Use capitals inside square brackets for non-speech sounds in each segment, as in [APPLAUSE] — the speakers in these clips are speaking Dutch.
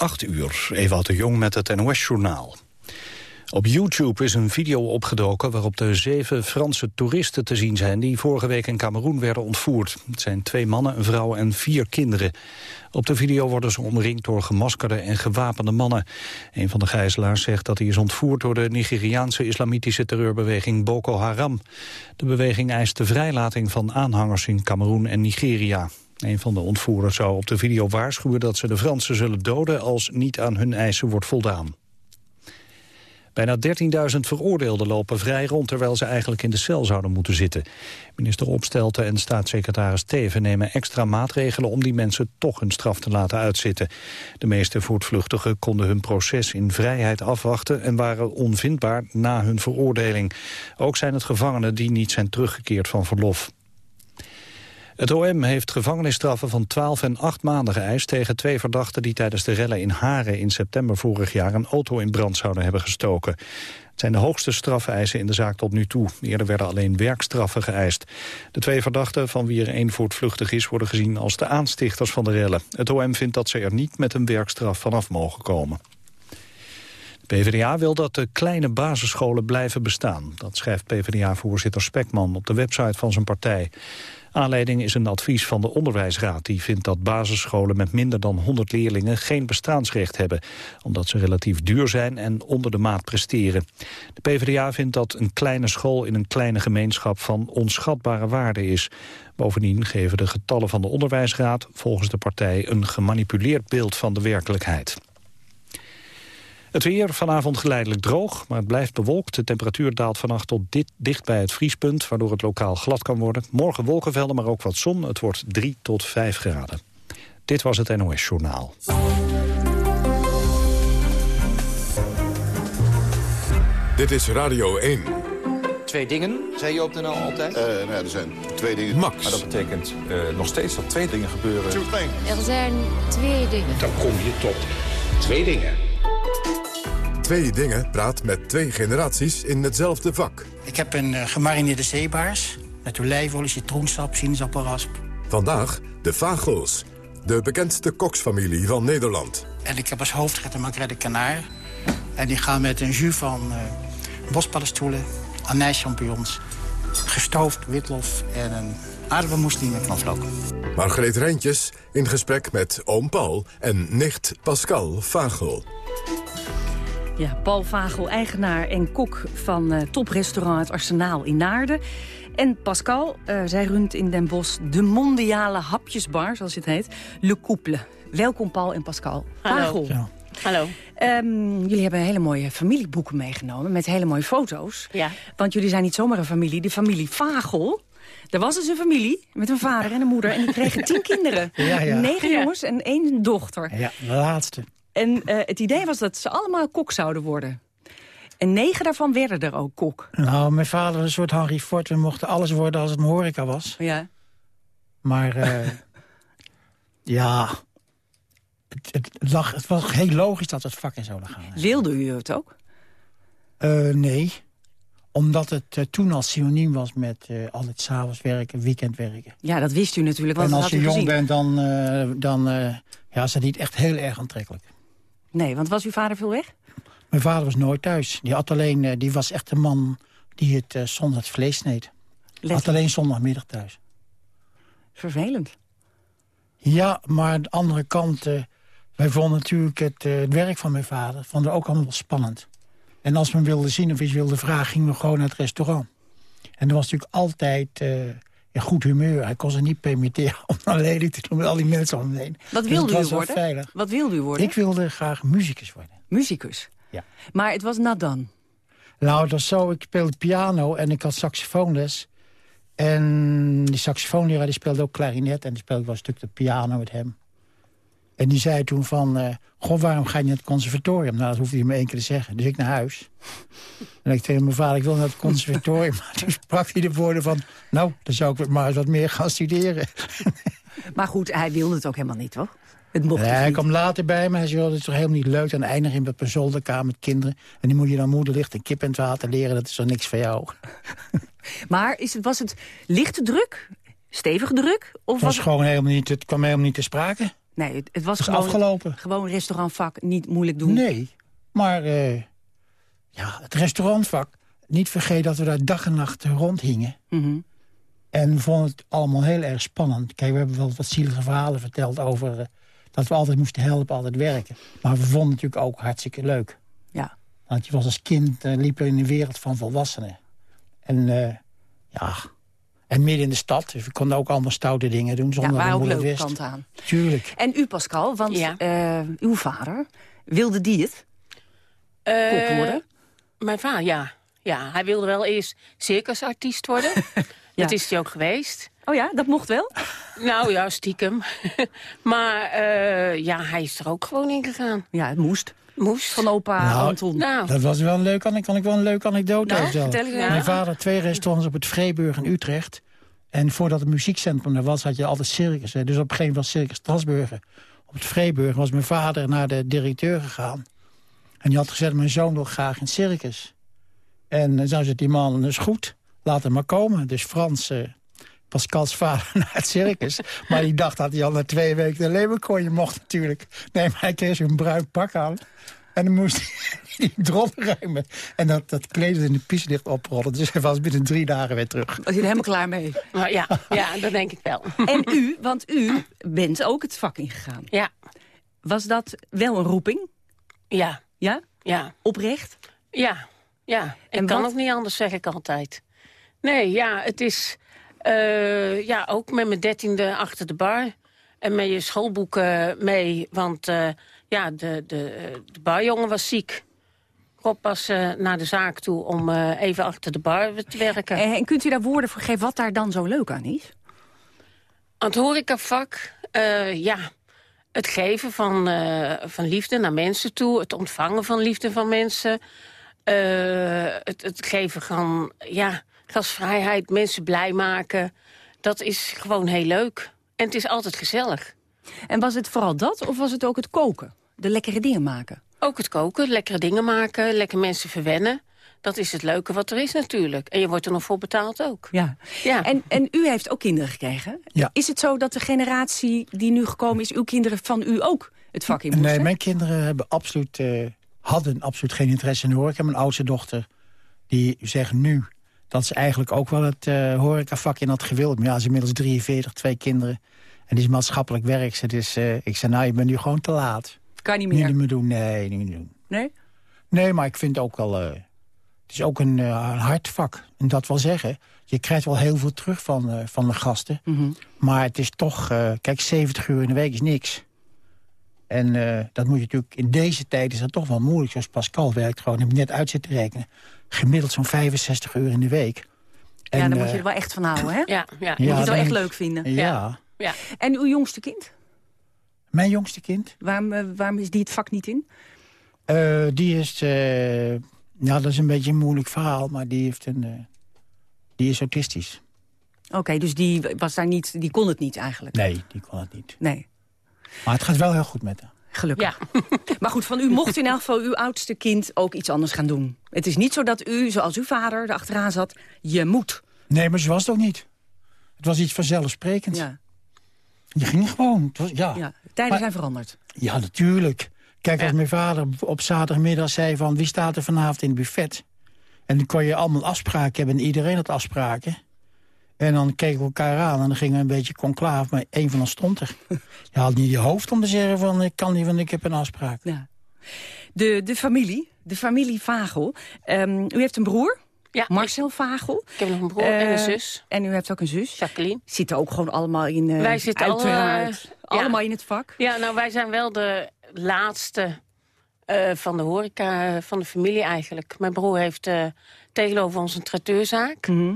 8 uur, Ewout de Jong met het NOS-journaal. Op YouTube is een video opgedoken waarop de zeven Franse toeristen te zien zijn... die vorige week in Cameroen werden ontvoerd. Het zijn twee mannen, een vrouw en vier kinderen. Op de video worden ze omringd door gemaskerde en gewapende mannen. Een van de gijzelaars zegt dat hij is ontvoerd... door de Nigeriaanse islamitische terreurbeweging Boko Haram. De beweging eist de vrijlating van aanhangers in Cameroen en Nigeria. Een van de ontvoerders zou op de video waarschuwen dat ze de Fransen zullen doden als niet aan hun eisen wordt voldaan. Bijna 13.000 veroordeelden lopen vrij rond terwijl ze eigenlijk in de cel zouden moeten zitten. Minister Opstelten en staatssecretaris Teven nemen extra maatregelen om die mensen toch hun straf te laten uitzitten. De meeste voortvluchtigen konden hun proces in vrijheid afwachten en waren onvindbaar na hun veroordeling. Ook zijn het gevangenen die niet zijn teruggekeerd van verlof. Het OM heeft gevangenisstraffen van 12 en 8 maanden geëist... tegen twee verdachten die tijdens de rellen in Haren in september vorig jaar... een auto in brand zouden hebben gestoken. Het zijn de hoogste strafeisen in de zaak tot nu toe. Eerder werden alleen werkstraffen geëist. De twee verdachten, van wie er één voortvluchtig is... worden gezien als de aanstichters van de rellen. Het OM vindt dat ze er niet met een werkstraf vanaf mogen komen. De PvdA wil dat de kleine basisscholen blijven bestaan. Dat schrijft PvdA-voorzitter Spekman op de website van zijn partij. Aanleiding is een advies van de Onderwijsraad... die vindt dat basisscholen met minder dan 100 leerlingen geen bestaansrecht hebben... omdat ze relatief duur zijn en onder de maat presteren. De PvdA vindt dat een kleine school in een kleine gemeenschap... van onschatbare waarde is. Bovendien geven de getallen van de Onderwijsraad... volgens de partij een gemanipuleerd beeld van de werkelijkheid. Het weer vanavond geleidelijk droog, maar het blijft bewolkt. De temperatuur daalt vannacht tot dit, dicht bij het vriespunt... waardoor het lokaal glad kan worden. Morgen wolkenvelden, maar ook wat zon. Het wordt 3 tot 5 graden. Dit was het NOS Journaal. Dit is Radio 1. Twee dingen, zei je op de NL altijd? Uh, nou ja, er zijn twee dingen. Max. Maar dat betekent uh, nog steeds dat twee dingen gebeuren. Er zijn twee dingen. Dan kom je tot twee dingen. Twee dingen praat met twee generaties in hetzelfde vak. Ik heb een uh, gemarineerde zeebaars met olijfolie, citroensap, sinaasappelrasp. Vandaag de Vagels, de bekendste koksfamilie van Nederland. En ik heb als hoofdgerecht een makrette kanaar. En die gaan met een jus van uh, bospaddenstoelen, anijschampignons, gestoofd witlof en een aardappelmoesli met knoflook. Margreet Rijntjes in gesprek met oom Paul en nicht Pascal Vagel. Ja, Paul Vagel, eigenaar en kok van uh, toprestaurant Het Arsenaal in Naarden. En Pascal, uh, zij runt in Den Bosch de mondiale hapjesbar, zoals het heet, Le Couple. Welkom Paul en Pascal. Hallo. Vagel. Ja. Hallo. Um, jullie hebben hele mooie familieboeken meegenomen met hele mooie foto's. Ja. Want jullie zijn niet zomaar een familie, de familie Vagel. Er was dus een familie met een vader en een moeder en die kregen tien [LAUGHS] kinderen. Ja, ja. Negen Ja. jongens en één dochter. Ja, de laatste. En uh, het idee was dat ze allemaal kok zouden worden. En negen daarvan werden er ook kok. Nou, mijn vader was een soort Henry Ford. We mochten alles worden als het een horeca was. Ja. Maar uh, [LAUGHS] ja, het, het, lag, het was heel logisch dat het vak in zouden gaan. Wilde u het ook? Uh, nee, omdat het uh, toen al synoniem was met uh, altijd s'avonds werken, weekend werken. Ja, dat wist u natuurlijk. Want en als je jong gezien. bent, dan, uh, dan ja, is dat niet echt heel erg aantrekkelijk. Nee, want was uw vader veel weg? Mijn vader was nooit thuis. Die, had alleen, die was echt een man die het uh, zondag het vlees sneed. Had alleen zondagmiddag thuis. Vervelend. Ja, maar aan de andere kant... Uh, wij vonden natuurlijk het, uh, het, werk van mijn vader vonden ook allemaal spannend. En als men wilde zien of iets wilde vragen, gingen we gewoon naar het restaurant. En er was natuurlijk altijd in goed humeur. Hij kon ze niet permitteren [LAUGHS] om lelijk te doen met al die mensen om hem heen. Wat dus wilde u worden? Veilig. Wat wilde u worden? Ik wilde graag muzikus worden. Muzikus? Ja. Maar het was nadan? Nou, het was zo, ik speelde piano en ik had saxofoonles. En die saxofoonleraar die speelde ook klarinet... en die speelde wel een stuk de piano met hem. En die zei toen van... Uh, goh, waarom ga je naar het conservatorium? Nou, dat hoefde hij me één keer te zeggen. Dus ik naar huis. en ik tegen mijn vader, ik wil naar het conservatorium. [LAUGHS] maar toen sprak hij de woorden van... nou, dan zou ik maar eens wat meer gaan studeren. [LAUGHS] maar goed, hij wilde het ook helemaal niet, toch? Het mocht nee, dus hij niet. kwam later bij me. Hij zei, dat is toch helemaal niet leuk. Dan eindig je op een zolderkamer met kinderen. En die moet je dan moederlicht en kip in het water leren. Dat is toch niks voor jou. [LAUGHS] maar is het, was het lichte druk? Stevige druk? Of het, was was gewoon helemaal niet, het kwam helemaal niet te sprake. Nee, het, het was gewoon, afgelopen. gewoon restaurantvak, niet moeilijk doen. Nee, maar eh, ja, het restaurantvak... niet vergeten dat we daar dag en nacht rondhingen. Mhm. En we vonden het allemaal heel erg spannend. Kijk, we hebben wel wat zielige verhalen verteld over... eh, dat we altijd moesten helpen, altijd werken. Maar we vonden het natuurlijk ook hartstikke leuk. Ja. Want je was als kind, eh, liep je in een wereld van volwassenen. En ja, en midden in de stad. Dus we konden ook allemaal stoute dingen doen Ja, zonder waar ook leuke wist. kant aan. Tuurlijk. En u, Pascal, want Ja. eh, uw vader, wilde die het? Eh, Kok worden? Mijn vader, ja. Ja, hij wilde wel eerst circusartiest worden. [LAUGHS] Ja. Dat is hij ook geweest. Oh ja, dat mocht wel? Nou ja, stiekem. [LAUGHS] maar eh, ja, hij is er ook gewoon in gegaan. Ja, het moest. Moest. Van opa Nou, Anton. Nou, Dat was wel een leuk, kan ik, kan ik wel een leuke anekdote Nou, vertellen. Ja. Mijn vader had twee restaurants op het Vreeburg in Utrecht. En voordat het muziekcentrum er was, had je altijd circus. hè. Dus op een gegeven moment was Circus Strasburger. Op het Vreeburg was mijn vader naar de directeur gegaan. En die had gezegd, mijn zoon wil graag in het circus. En dan zei die man, dat is goed, laat hem maar komen. Dus Frans, eh, Pascals [LAUGHS] vader, naar het circus. Maar die dacht dat hij al na twee weken de leeuwenkooi mocht natuurlijk. Nee, maar hij kreeg zo'n bruin pak aan. En dan moest hij [LAUGHS] die drop ruimen. En dat, dat kleed in de pieslicht oprollen. Dus hij was binnen drie dagen weer terug. Was je er helemaal klaar mee? maar ja, ja, dat denk ik wel. [LAUGHS] En u, want u bent ook het vak ingegaan. Ja, Was dat wel een roeping? ja, Ja? ja, Oprecht? ja, ja. Ik En kan wat? ook niet anders, zeg ik altijd. Nee, ja, het is... eh, ja, ook met mijn dertiende achter de bar. En met je schoolboeken mee. Want eh, ja, de, de, de barjongen was ziek. Rob was eh, naar de zaak toe om eh, even achter de bar te werken. En, kunt u daar woorden voor geven wat daar dan zo leuk aan is? Aan het horecavak, eh ja, het geven van, eh, van liefde naar mensen toe. Het ontvangen van liefde van mensen. eh, het, het geven van, ja, gastvrijheid, mensen blij maken. Dat is gewoon heel leuk. En het is altijd gezellig. En was het vooral dat of was het ook het koken? De lekkere dingen maken? Ook het koken, lekkere dingen maken, lekker mensen verwennen. Dat is het leuke wat er is natuurlijk. En je wordt er nog voor betaald ook. Ja. Ja. En, en u heeft ook kinderen gekregen. Ja. Is het zo dat de generatie die nu gekomen is... uw kinderen van u ook het vak in moesten? Nee, mijn kinderen hebben absoluut, eh, hadden absoluut geen interesse in de horeca. Mijn oudste dochter, die zegt nu dat ze eigenlijk ook wel het eh horecavak in had gewild. Maar ja, ze is inmiddels 43, twee kinderen. En die is maatschappelijk werk. Dus eh, ik zei, nou, je bent nu gewoon te laat. Kan niet Niet meer. meer doen, nee, niet meer doen. Nee? Nee, maar ik vind ook wel... eh, het is ook een, een hard vak. En dat wil zeggen, je krijgt wel heel veel terug van, van de gasten. Mhm. Maar het is toch... kijk, 70 uur in de week is niks. En eh, dat moet je natuurlijk... In deze tijd is dat toch wel moeilijk. Zoals Pascal werkt gewoon, heb ik net uit zitten rekenen. Gemiddeld zo'n 65 uur in de week. ja, En, daar moet je eh, er wel echt van houden, hè? Ja, ja. Moet je Ja, het wel echt leuk vinden. Ja. ja. En uw jongste kind? Mijn jongste kind, Waarom, eh, waarom is die het vak niet in? eh, die is... eh, ja, dat is een beetje een moeilijk verhaal, maar die heeft een... eh, die is autistisch. Oké, dus die, was daar niet, die kon het niet eigenlijk? Nee, die kon het niet. Nee, Maar het gaat wel heel goed met haar. gelukkig. Ja. [LAUGHS] Maar goed, van u mocht in elk geval uw oudste kind ook iets anders gaan doen. Het is niet zo dat u, zoals uw vader, er achteraan zat... je moet. Nee, maar ze was het ook niet. Het was iets vanzelfsprekends. Ja, Je ging gewoon. Het was, ja. ja. Tijden Maar- zijn veranderd. ja, natuurlijk. Kijk, als mijn vader op zaterdagmiddag zei van... wie staat er vanavond in het buffet? En dan kon je allemaal afspraken hebben en iedereen had afspraken. En dan keken we elkaar aan en dan gingen we een beetje conclaaf. Maar één van ons stond er. [LAUGHS] Je had niet je hoofd om te zeggen van... ik kan niet, want ik heb een afspraak. Ja. De, de familie, de familie Vagel. Ehm, u heeft een broer, Ja, Marcel Vagel. Ik heb nog een broer en een Eh, zus, En u heeft ook een zus. Jacqueline. Zitten ook gewoon allemaal in, eh, Wij zitten uiteraard, eh, allemaal ja. in het vak. Ja, nou, wij zijn wel de laatste eh, van de horeca, eh, van de familie eigenlijk. Mijn broer heeft eh, tegenover ons een traiteurzaak. Mhm.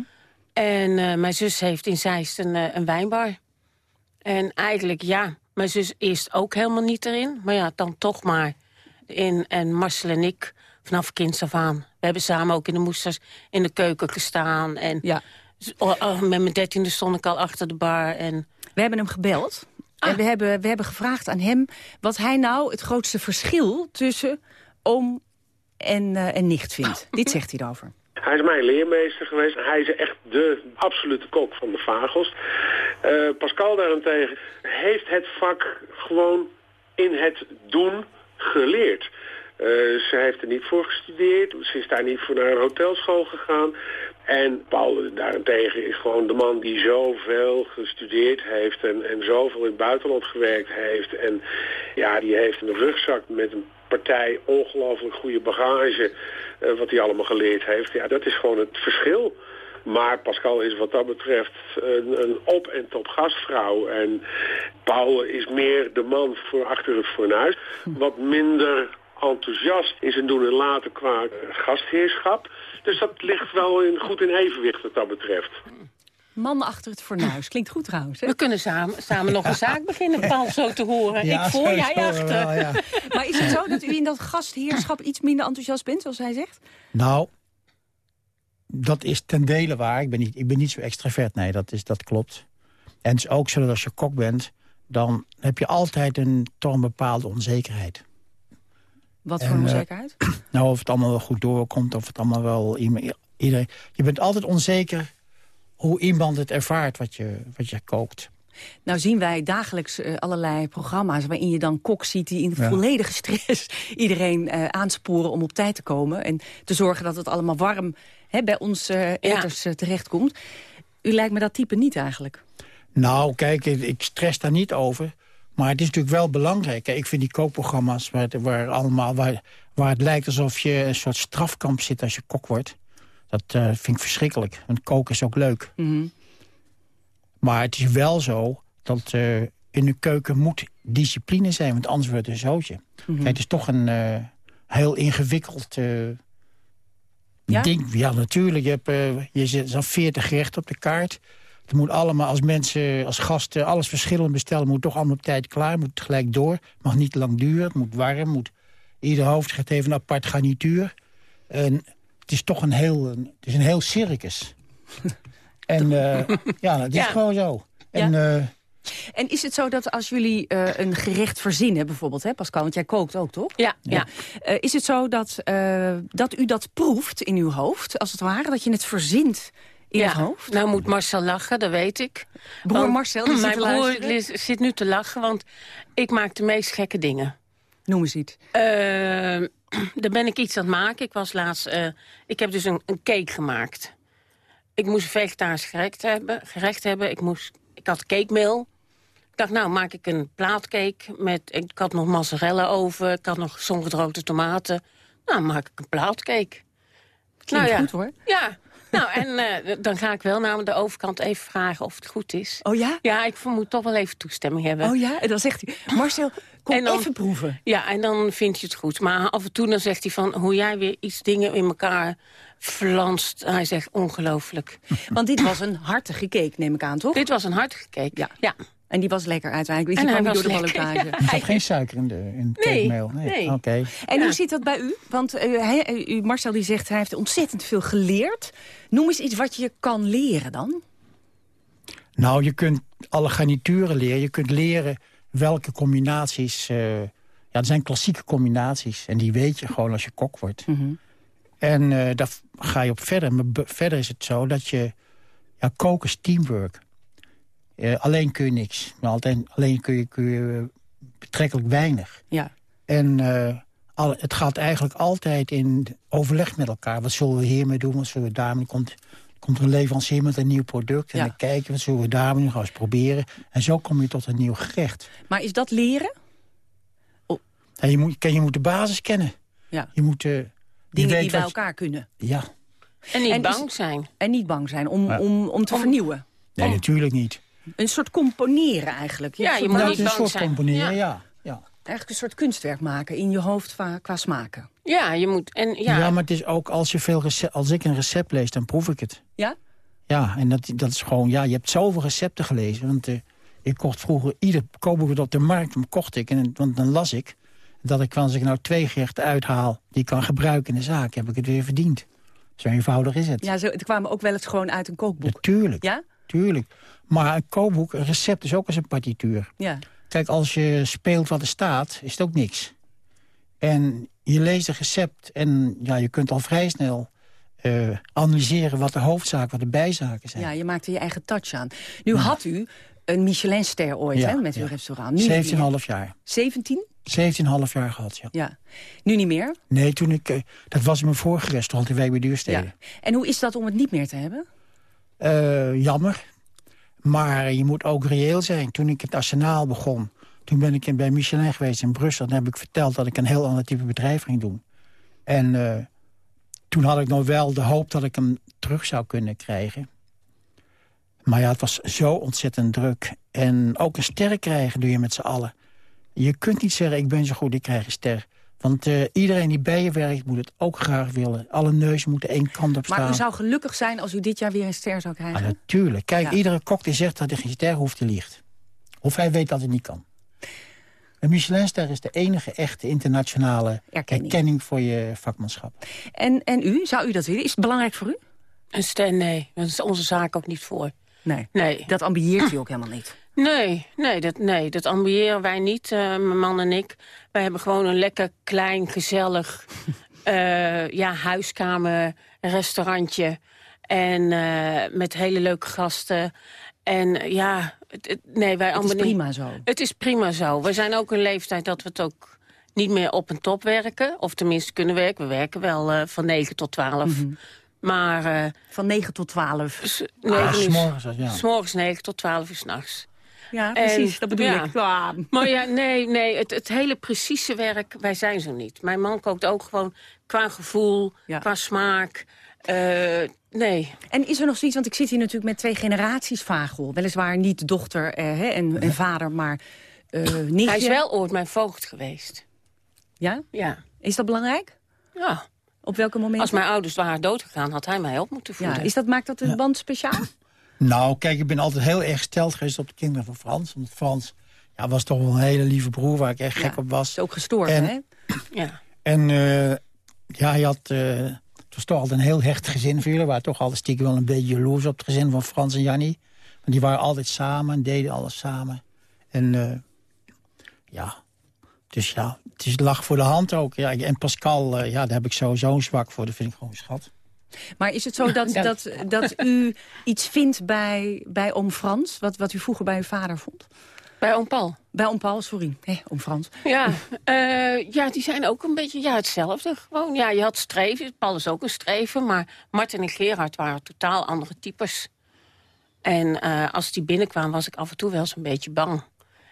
En eh, mijn zus heeft in Zeist een, eh, een wijnbar. En eigenlijk, ja, mijn zus eerst ook helemaal niet erin. Maar ja, dan toch maar in. En Marcel en ik, vanaf kinds af aan. We hebben samen ook in de moesters in de keuken gestaan. En Ja. oh, oh, met mijn dertiende stond ik al achter de bar. En We hebben hem gebeld. Ah. En we hebben, we hebben gevraagd aan hem wat hij nou het grootste verschil tussen oom en, eh, en nicht vindt. Dit zegt hij erover. Hij is mijn leermeester geweest. Hij is echt de absolute kok van de vagels. Uh, Pascal daarentegen heeft het vak gewoon in het doen geleerd. Uh, ze heeft er niet voor gestudeerd. Ze is daar niet voor naar een hotelschool gegaan. En Paul daarentegen is gewoon de man die zoveel gestudeerd heeft... en, en zoveel in het buitenland gewerkt heeft. En ja, die heeft een rugzak met een ongelooflijk goede bagage... Uh, wat hij allemaal geleerd heeft. Ja, dat is gewoon het verschil. Maar Pascal is wat dat betreft een, een op- en top gastvrouw. En Paul is meer de man voor achter het fornuis. Wat minder enthousiast in zijn doen en laten qua gastheerschap. Dus dat ligt wel in, goed in evenwicht wat dat betreft. Man achter het fornuis. Klinkt goed trouwens. Hè? We kunnen samen, samen nog een zaak beginnen, Paul, zo te horen. Ja, ik voor, jij wel, achter. ja. [LAUGHS] Maar is het zo dat u in dat gastheerschap iets minder enthousiast bent, zoals hij zegt? Nou, dat is ten dele waar. Ik ben niet, ik ben niet zo extravert, nee, dat, is, dat klopt. En het is ook zo dat als je kok bent... dan heb je altijd een, toch een bepaalde onzekerheid. Wat En, voor eh, onzekerheid? [CLEARS THROAT] Nou, of het allemaal wel goed doorkomt, of het allemaal wel... iemand- Iedereen, je bent altijd onzeker hoe iemand het ervaart wat je, wat je kookt. Nou zien wij dagelijks eh, allerlei programma's... waarin je dan kok ziet die in Ja. volledige stress... [LAUGHS] iedereen eh, aansporen om op tijd te komen... en te zorgen dat het allemaal warm hè, bij ons eh eters eh, terechtkomt. U lijkt me dat type niet eigenlijk. Nou, kijk, ik, ik stress daar niet over. Maar het is natuurlijk wel belangrijk. hè. Ik vind die kookprogramma's waar, waar, allemaal, waar, waar het lijkt alsof je een soort strafkamp zit als je kok wordt. Dat eh, vind ik verschrikkelijk. Want koken is ook leuk. Mhm. Maar het is wel zo dat eh, in de keuken moet discipline zijn. Want anders wordt het een zootje. Mhm. Het is toch een eh, heel ingewikkeld Ja? ding. Ja, natuurlijk. Je, hebt, je zet zo'n 40 gerechten op de kaart. Het moet allemaal als mensen, als gasten, alles verschillend bestellen. moet toch allemaal op tijd klaar. moet gelijk door. mag niet lang duren. Het moet warm. Moet, ieder hoofdgerecht heeft een apart garnituur. En het is toch een heel, een, het is een heel circus. [LAUGHS] en eh, ja, dat is Ja. gewoon zo. En, Ja. eh, En is het zo dat als jullie eh, een gerecht verzinnen bijvoorbeeld, hè Pascal, want jij kookt ook, toch? Ja, ja. Eh, is het zo dat, eh, dat u dat proeft in uw hoofd, als het ware? Dat je het verzint in ja. het hoofd? Nou moet Marcel lachen, dat weet ik. Broer Want Marcel, die Mijn broer zit nu te lachen, want ik maak de meest gekke dingen. Noem eens iets. Eh, [CLEARS THROAT] daar ben ik iets aan het maken. Ik was laatst... eh, ik heb dus een, een cake gemaakt. Ik moest vegetarisch gerecht hebben. Gerecht hebben. Ik, moest, ik had cakemeel. Ik dacht, nou maak ik een plaatcake. Met, ik had nog mozzarella over. Ik had nog zongedroogde tomaten. Nou, maak ik een plaatcake. Klinkt ja. goed, hoor. Ja, nou en eh, dan ga ik wel naar de overkant even vragen of het goed is. Oh ja? Ja, ik moet toch wel even toestemming hebben. Oh ja? En dan zegt hij, Marcel, kom En dan- even proeven. Ja, en dan vindt hij het goed. Maar af en toe dan zegt hij van hoe jij weer iets dingen in elkaar flanst. Hij zegt ongelooflijk. [LAUGHS] Want dit was een hartige cake, neem ik aan, toch? Dit was een hartige cake. Ja. ja. En die was lekker uiteindelijk. En Die kwam hij niet door de was lekker, ballotage. [LAUGHS] er zat geen suiker in, de, in het Nee, cakemeel. nee. Oké. En hoe zit dat bij u? Want eh, hij, eh, u, Marcel die zegt, hij heeft ontzettend veel geleerd. Noem eens iets wat je kan leren dan. Nou, je kunt alle garnituren leren. Je kunt leren welke combinaties... eh, ja, er zijn klassieke combinaties. En die weet je gewoon als je kok wordt. En eh, daar ga je op verder. Maar verder is het zo dat je... Ja, koken is teamwork. Eh, alleen kun je niks. Maar alleen, alleen kun je, kun je betrekkelijk weinig. Ja. En alle, het gaat eigenlijk altijd in overleg met elkaar. Wat zullen we hiermee doen? Wat zullen we daarmee? Komt, komt een leverancier met een nieuw product. En Ja. dan kijken we, wat zullen we daarmee doen? Gaan eens proberen. En zo kom je tot een nieuw gerecht. Maar is dat leren? En je, moet, je moet de basis kennen. Ja. Je moet... eh, Dingen weet die bij je- elkaar kunnen. Ja. En niet En is- bang zijn. En niet bang zijn om, Ja. om, om te vernieuwen. Nee, natuurlijk niet. Een soort componeren eigenlijk. Ja, je moet niet het is een bang soort zijn. componeren, Ja. ja. ja. Eigenlijk een soort kunstwerk maken in je hoofd va- qua smaken. Ja, je moet... En, Ja. ja, maar het is ook als, je veel als ik een recept lees, dan proef ik het. Ja? Ja, en dat, dat is gewoon... Ja, je hebt zoveel recepten gelezen. Want eh, ik kocht vroeger ieder kookboek dat op de markt, dan kocht ik. En, want dan las ik dat ik, als ik nou twee gerechten uithaal... die ik kan gebruiken in de zaak, heb ik het weer verdiend. Zo eenvoudig is het. Ja, zo, het kwamen ook wel eens gewoon uit een kookboek. Natuurlijk, Ja? tuurlijk. Maar een kookboek, een recept is ook als een partituur. Ja. Kijk, als je speelt wat er staat, is het ook niks. En je leest een recept en ja, je kunt al vrij snel eh, analyseren wat de hoofdzaken, wat de bijzaken zijn. Ja, je maakte je eigen touch aan. Nu had u een Michelinster ooit Ja, hè, met ja. uw restaurant. Nu niet meer. 17,5 jaar. 17? 17,5 jaar gehad, ja. Ja. Nu niet meer? Nee, toen ik, eh, dat was in mijn vorige restaurant in Wijk Duurstede. Ja. En hoe is dat om het niet meer te hebben? Eh, jammer. Maar je moet ook reëel zijn. Toen ik het arsenaal begon... toen ben ik bij Michelin geweest in Brussel... en heb ik verteld dat ik een heel ander type bedrijf ging doen. En eh, toen had ik nog wel de hoop dat ik hem terug zou kunnen krijgen. Maar ja, het was zo ontzettend druk. En ook een ster krijgen doe je met z'n allen. Je kunt niet zeggen, ik ben zo goed, ik krijg een ster. Want eh, iedereen die bij je werkt moet het ook graag willen. Alle neuzen moeten één kant op staan. Maar u zou gelukkig zijn als u dit jaar weer een ster zou krijgen? Ah, natuurlijk. Kijk, Ja. iedere kok die zegt dat hij geen ster hoeft, die liegt. Of hij weet dat het niet kan. Een Michelinster is de enige echte internationale Erkenning. erkenning, voor je vakmanschap. En, en u, zou u dat willen? Is het belangrijk voor u? Een ster, nee. Dat is onze zaak ook niet voor. Nee. Nee. Dat ambieert u [CLEARS THROAT] ook helemaal niet. Nee, nee, dat, nee, dat ambiëren wij niet, eh, mijn man en ik. Wij hebben gewoon een lekker klein, gezellig [LAUGHS] eh, ja, huiskamer, restaurantje. En eh, met hele leuke gasten. En ja, het, het- nee, wij Het is prima zo. Het is prima zo. We zijn ook een leeftijd dat we het ook niet meer op en top werken. Of tenminste kunnen werken. We werken wel eh, van 9 tot 12. Maar eh, Van 9 tot 12. s- Ah, s'morgens, ja. s'morgens 9 tot 12 uur s'nachts. Ja, precies, dat dat bedoel ik. ik. Ja. Maar ja, nee, nee het, het hele precieze werk, wij zijn zo niet. Mijn man kookt ook gewoon qua gevoel, Ja. qua smaak. Eh, nee. En is er nog zoiets, want ik zit hier natuurlijk met twee generaties Vagel. Weliswaar niet dochter eh, hè, en, en vader, maar eh nichtje. Hij is wel ooit mijn voogd geweest. Ja? Ja. Is dat belangrijk? ja. Op welke momenten? Als mijn ouders waren doodgegaan, had hij mij op moeten voeden. ja, is dat, maakt dat een band speciaal? [LAUGHS] Nou, kijk, ik ben altijd heel erg gesteld geweest op de kinderen van Frans. Want Frans ja, was toch wel een hele lieve broer waar ik echt gek op was. Is ook gestorven, En- hè? Ja. En eh, ja, hij had, eh, het was toch altijd een heel hecht gezin voor jullie. We waren toch altijd stiekem wel een beetje jaloers op het gezin van Frans en Jannie. Want die waren altijd samen en deden alles samen. En eh, ja, dus ja, het is lag voor de hand ook. Ja, en Pascal, eh, ja, daar heb ik sowieso een zwak voor. Dat vind ik gewoon een schat. Maar is het zo dat, Ja. dat, dat u iets vindt bij, bij oom Frans... Wat, wat u vroeger bij uw vader vond? Bij oom Paul. Bij oom Paul, sorry. Hé, oom Frans. Ja, eh, ja, die zijn ook een beetje ja, hetzelfde. Gewoon, ja, je had streven. Paul is ook een streven. Maar Martin en Gerard waren totaal andere types. En eh, als die binnenkwamen, was ik af en toe wel eens een beetje bang.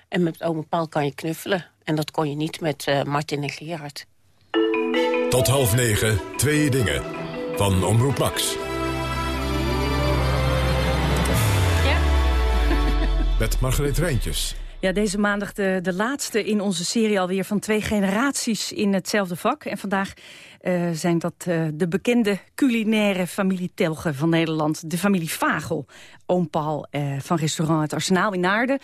En met oom Paul kan je knuffelen. En dat kon je niet met eh, Martin en Gerard. Tot half negen, twee dingen. Van Omroep Max. Ja. Met Margreet Rijntjes. Ja, deze maandag de, de laatste in onze serie alweer van twee generaties in hetzelfde vak. En vandaag eh, zijn dat eh, de bekende culinaire familie Telge van Nederland. De familie Vagel. Oom Paul eh, van restaurant Het Arsenaal in Naarden.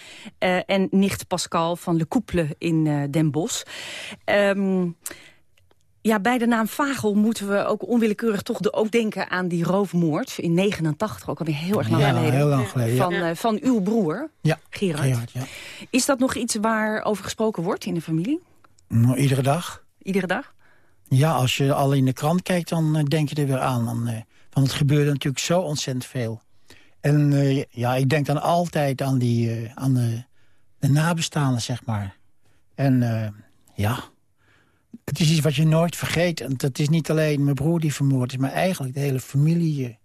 en nicht Pascal van Le Couple in Den Bosch. Ehm, ja, bij de naam Vagel moeten we ook onwillekeurig toch de, ook denken aan die roofmoord in 89. Ook alweer heel erg lang ja, geleden. heel lang geleden. Ja, Van, eh, van uw broer, ja. Gerard. Gerard, ja. Is dat nog iets waarover gesproken wordt in de familie? Nou, iedere dag. Iedere dag? Ja, als je al in de krant kijkt, dan eh, denk je er weer aan. Dan, eh, want het gebeurde natuurlijk zo ontzettend veel. En ja, ik denk dan altijd aan, die, aan de, de nabestaanden, zeg maar. En ja, het is iets wat je nooit vergeet. En het is niet alleen mijn broer die vermoord is, maar eigenlijk de hele familie.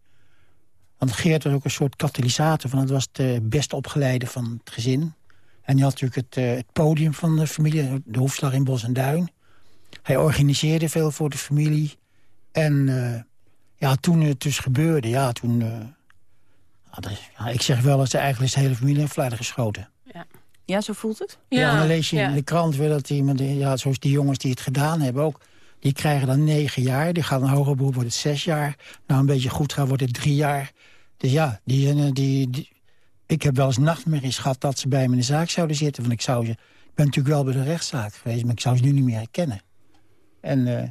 Want Geert was ook een soort katalysator. Van het was de best opgeleide van het gezin. En die had natuurlijk het, eh, het podium van de familie, de hoefslag in Bos en Duin. Hij organiseerde veel voor de familie. En eh, ja, toen het dus gebeurde, ja, toen... eh, dat ik zeg wel eens, eigenlijk is de hele familie in geschoten. Ja, zo voelt het? Ja, en dan lees je ja. in de krant weer dat iemand, ja, zoals die jongens die het gedaan hebben ook... die krijgen dan negen jaar, die gaan een hoger beroep, wordt het zes jaar. Nou, een beetje goed gaat, wordt het drie jaar. Dus ja, die, eh, die, die- ik heb wel eens nachtmerries gehad dat ze bij me in de zaak zouden zitten. Want ik zou ze, ik ben natuurlijk wel bij de rechtszaak geweest, maar ik zou ze nu niet meer herkennen. En eh,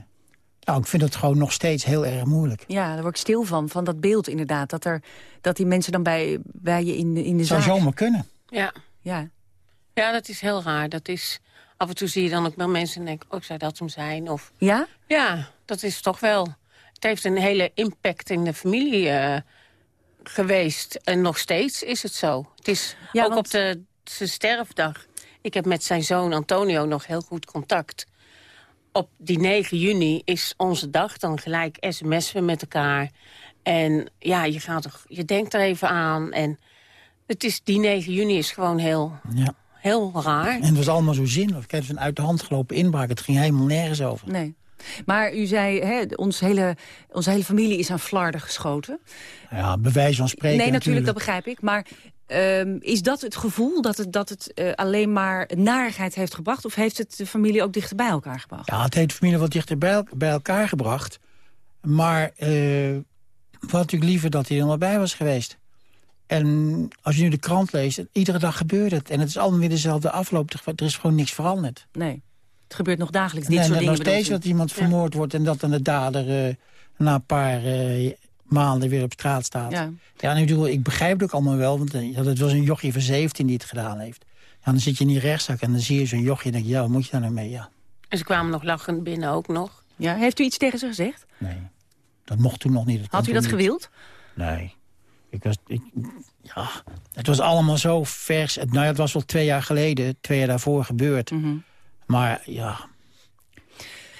nou, ik vind het gewoon nog steeds heel erg moeilijk. Ja, daar word ik stil van, van dat beeld inderdaad. Dat, er, dat die mensen dan bij, bij je in de, in de zou zaak... zomaar kunnen. Ja. Ja. Ja, dat is heel raar. Dat is, af en toe zie je dan ook wel mensen en denken... oh, zou dat hem zijn? Of, ja? ja, dat is toch wel... het heeft een hele impact in de familie eh, geweest. En nog steeds is het zo. Het is Ja, ook want- op de, zijn sterfdag. Ik heb met zijn zoon Antonio nog heel goed contact. Op die 9 juni is onze dag. Dan gelijk sms'en we met elkaar. En ja, je, gaat er, je denkt er even aan. En het is, die 9 juni is gewoon heel, Ja. Heel raar. En het was allemaal zo zinloos. Kijk, het was een uit de hand gelopen inbraak. Het ging helemaal nergens over. Nee. Maar u zei, hè, ons hele, onze hele familie is aan flarden geschoten. Ja, bewijs van spreken nee, natuurlijk, dat begrijp ik. Maar ehm, is dat het gevoel dat het, dat het eh, alleen maar narigheid heeft gebracht? Of heeft het de familie ook dichter bij elkaar gebracht? Ja, het heeft de familie wat dichter bij, el- bij elkaar gebracht. Maar we hadden natuurlijk liever dat hij er nog bij was geweest. En als je nu de krant leest, iedere dag gebeurt het. En het is allemaal weer dezelfde afloop. Er is gewoon niks veranderd. Nee. Het gebeurt nog dagelijks, dit Nee, soort dingen. nog steeds dat iemand vermoord wordt... en dat dan de dader eh, na een paar eh, maanden weer op straat staat. Ja. Ja, nu bedoel, ik begrijp het ook allemaal wel. Want eh, ja, dat was een jochie van 17 die het gedaan heeft. Ja, dan zit je in die rechtszaak en dan zie je zo'n jochie... en denk je, ja, wat moet je daar nou mee? Ja, En ze kwamen nog lachend binnen ook nog. Ja, heeft u iets tegen ze gezegd? nee. Dat mocht toen nog niet. Had u dat niet. gewild? Nee. Ik was, ik, ja, het was allemaal zo vers. Het, nou, ja, het was wel twee jaar geleden, twee jaar daarvoor gebeurd. Mhm. Maar ja,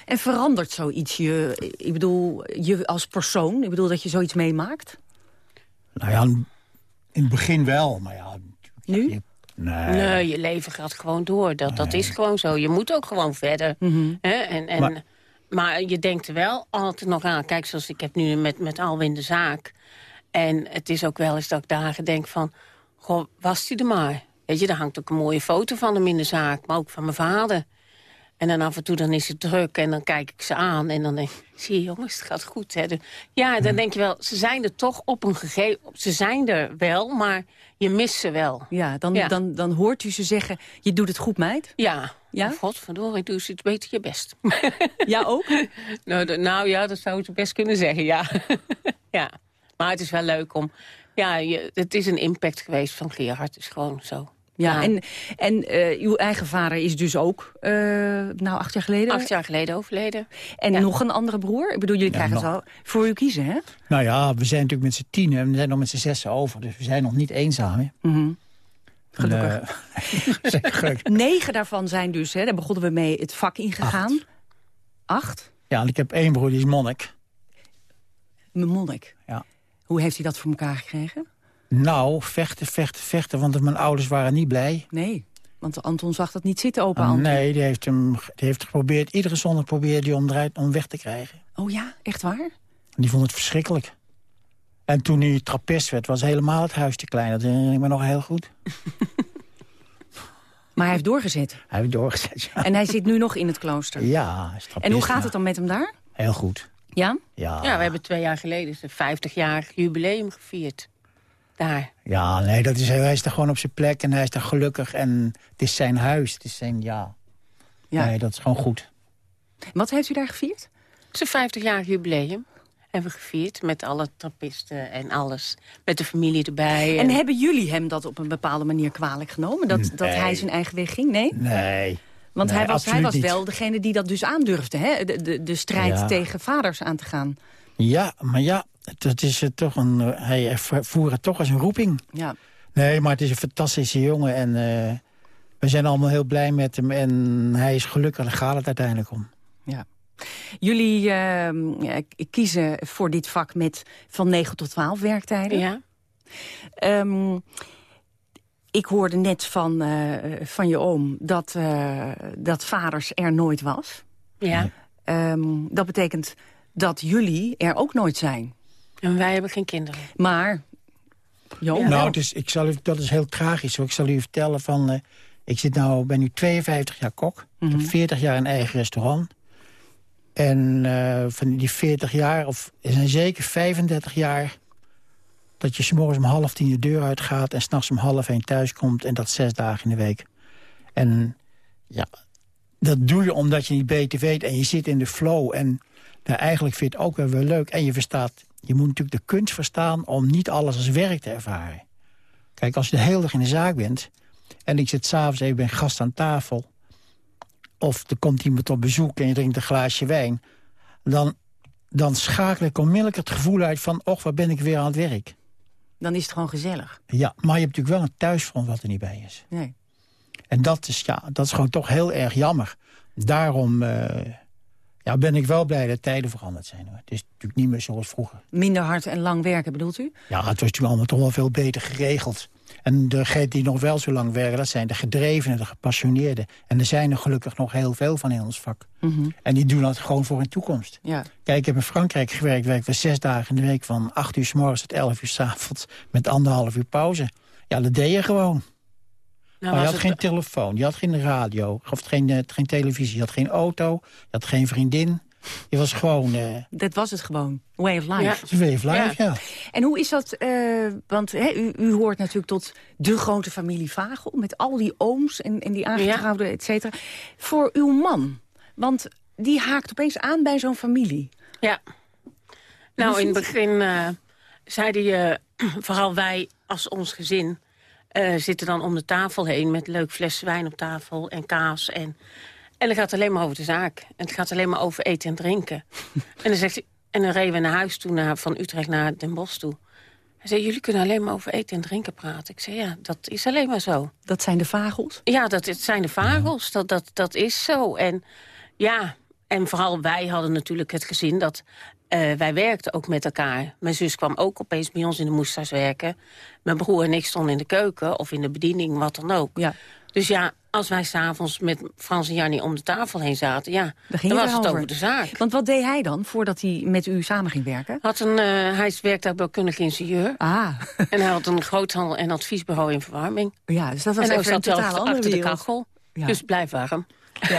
En verandert zoiets je, ik bedoel, je als persoon? Ik bedoel dat je zoiets meemaakt? nou ja, in het begin wel. Maar ja, Nu? je- nee. Nee, je leven gaat gewoon door. Dat, dat is gewoon zo. Je moet ook gewoon verder. Hè? En, en, Maar- maar, je denkt er wel altijd nog aan. Kijk, zoals ik heb nu met, met Alwin de zaak. En het is ook wel eens dat ik dagen denk van... Goh, was hij er maar. Weet je, daar hangt ook een mooie foto van hem in de zaak. Maar ook van mijn vader. En dan af en toe dan is het druk en dan kijk ik ze aan. En dan denk ik, zie je jongens, het gaat goed. Hè? De- Ja, dan denk je wel, ze zijn er toch op een gegeven... Ze zijn er wel, maar je mist ze wel. Ja, dan, Ja. Dan, dan hoort u ze zeggen, je doet het goed, meid. Ja. Ja? Oh, Godverdorie, doe ze iets beter je best. Ja, ook? [LAUGHS] nou, nou ja, dat zou ze best kunnen zeggen, ja. [LAUGHS] ja. Maar het is wel leuk om... Ja, je, het is een impact geweest van Gerhard. Het is gewoon zo. Ja, en, en eh, uw eigen vader is dus ook, eh, nou, acht jaar geleden. Acht jaar geleden overleden. En Ja. nog een andere broer? Ik bedoel, jullie krijgen nog. zo voor u kiezen, hè? Nou ja, we zijn natuurlijk met z'n tienen en we zijn nog met z'n zessen over. Dus we zijn nog niet eenzaam. Hè? Mhm. Gelukkig. En, eh, [LAUGHS] zeker gelukkig. Negen daarvan zijn dus, hè, daar begonnen we mee, het vak ingegaan. Acht? Ja, en ik heb één broer, die is monnik. Mijn monnik. Ja. Hoe heeft hij dat voor elkaar gekregen? Nou, vechten, vechten, vechten, want mijn ouders waren niet blij. Nee, want Anton zag dat niet zitten, opa Ah, Anton. nee, die heeft, hem, die heeft geprobeerd, iedere zondag probeerde hij om, eruit, om weg te krijgen. Oh ja, echt waar? En die vond het verschrikkelijk. En toen hij trappist werd, was helemaal het huis te klein. Dat herinner ik me nog heel goed. [LAUGHS] Maar hij heeft doorgezet. Hij heeft doorgezet, ja. En hij zit nu nog in het klooster. Ja, hij is En hoe gaat het dan met hem daar? Heel goed. Ja? Ja, Ja, we hebben twee jaar geleden zijn 50-jarig jubileum gevierd. Daar. ja nee, dat is, hij is er gewoon op zijn plek en hij is daar gelukkig. En het is zijn huis, het is zijn, ja. ja. Nee, dat is gewoon goed. Wat heeft u daar gevierd? Zijn 50-jarig jubileum hebben we gevierd met alle trappisten en alles. Met de familie erbij. En hebben jullie hem dat op een bepaalde manier kwalijk genomen? Dat, dat hij zijn eigen weg ging? Nee? Nee. Want Nee, hij was, hij was wel degene die dat dus aandurfde, hè? De, de, de strijd Ja. tegen vaders aan te gaan. Ja, maar ja, dat is eh, toch een, eh, hij ervoer het toch als een roeping. Ja. Nee, maar het is een fantastische jongen en eh, we zijn allemaal heel blij met hem. En hij is gelukkig, daar gaat het uiteindelijk om. ja. Jullie ehm, k- kiezen voor dit vak met van 9 tot 12 werktijden. Ja. Ehm, ik hoorde net van, eh, van je oom dat, eh, dat vaders er nooit was. ja. Ehm, dat betekent dat jullie er ook nooit zijn. En wij hebben geen kinderen. Maar, Jo, Ja. Nou, het is, ik zal u, dat is heel tragisch. hoor. Ik zal u vertellen van... eh, ik zit nou, ben nu 52 jaar kok. Ik heb 40 jaar een eigen restaurant. En eh, van die 40 jaar, of er zijn zeker 35 jaar... dat je s'morgens om half tien de deur uitgaat... en s'nachts om half één thuis komt. En dat zes dagen in de week. En ja, dat doe je omdat je niet beter weet. En je zit in de flow. En nou, eigenlijk vind je het ook wel weer leuk. En je verstaat, je moet natuurlijk de kunst verstaan... om niet alles als werk te ervaren. Kijk, als je de hele dag in de zaak bent... en ik zit s'avonds even bij een gast aan tafel... of er komt iemand op bezoek en je drinkt een glaasje wijn... dan, dan schakel ik onmiddellijk het gevoel uit van... och, waar ben ik weer aan het werk. Dan is het gewoon gezellig. Ja, maar je hebt natuurlijk wel een thuisfront wat er niet bij is. Nee. En dat is, ja, dat is gewoon toch heel erg jammer. Daarom eh, ja, ben ik wel blij dat tijden veranderd zijn. Hoor. Het is natuurlijk niet meer zoals vroeger. Minder hard en lang werken, bedoelt u? Ja, het was natuurlijk allemaal toch wel veel beter geregeld. En degenen die nog wel zo lang werken, dat zijn de gedrevenen, de gepassioneerden. En er zijn er gelukkig nog heel veel van in ons vak. Mhm. En die doen dat gewoon voor hun toekomst. Ja. Kijk, ik heb in Frankrijk gewerkt, werkte we zes dagen in de week... van acht uur s morgens tot elf uur s avonds met anderhalf uur pauze. Ja, dat deed je gewoon. Nou, maar je had het- geen telefoon, je had geen radio, of geen, eh, geen televisie, je had geen auto, je had geen vriendin. Je was gewoon eh Dat was het gewoon. Way of life. Ja. way of life, ja. En hoe is dat, eh, want hè, u, u hoort natuurlijk tot de grote familie Vagel... met al die ooms en, en die aangetrouwden, et cetera. Voor uw man, want die haakt opeens aan bij zo'n familie. Ja. Nou, in het begin uh, zeiden je, vooral wij als ons gezin... Uh, zitten dan om de tafel heen met leuk fles wijn op tafel en kaas. En, en dan gaat het alleen maar over de zaak. En het gaat alleen maar over eten en drinken. [LAUGHS] en, dan zegt hij, en dan reden we naar huis toe, naar, van Utrecht naar Den Bosch toe. Hij zei, jullie kunnen alleen maar over eten en drinken praten. Ik zei, ja, dat is alleen maar zo. Dat zijn de vagels? Ja, dat het zijn de vagels. Dat, dat, dat is zo. En ja, en vooral wij hadden natuurlijk het gezin dat... Uh, wij werkten ook met elkaar. Mijn zus kwam ook opeens bij ons in de moestuis werken. Mijn broer en ik stonden in de keuken of in de bediening, wat dan ook. Ja. Dus ja, als wij s'avonds met Frans en Jannie om de tafel heen zaten... ja, Daar ging dan was het over. de zaak. Want wat deed hij dan voordat hij met u samen ging werken? Had een, uh, hij werkte als bouwkundig ingenieur. Ah. [LAUGHS] en hij had een groothandel- en adviesbureau in verwarming. Ja, dus dat was en hij even een zat totaal wel andere achter de wereld. kachel. Ja. Dus blijf warm. [LAUGHS]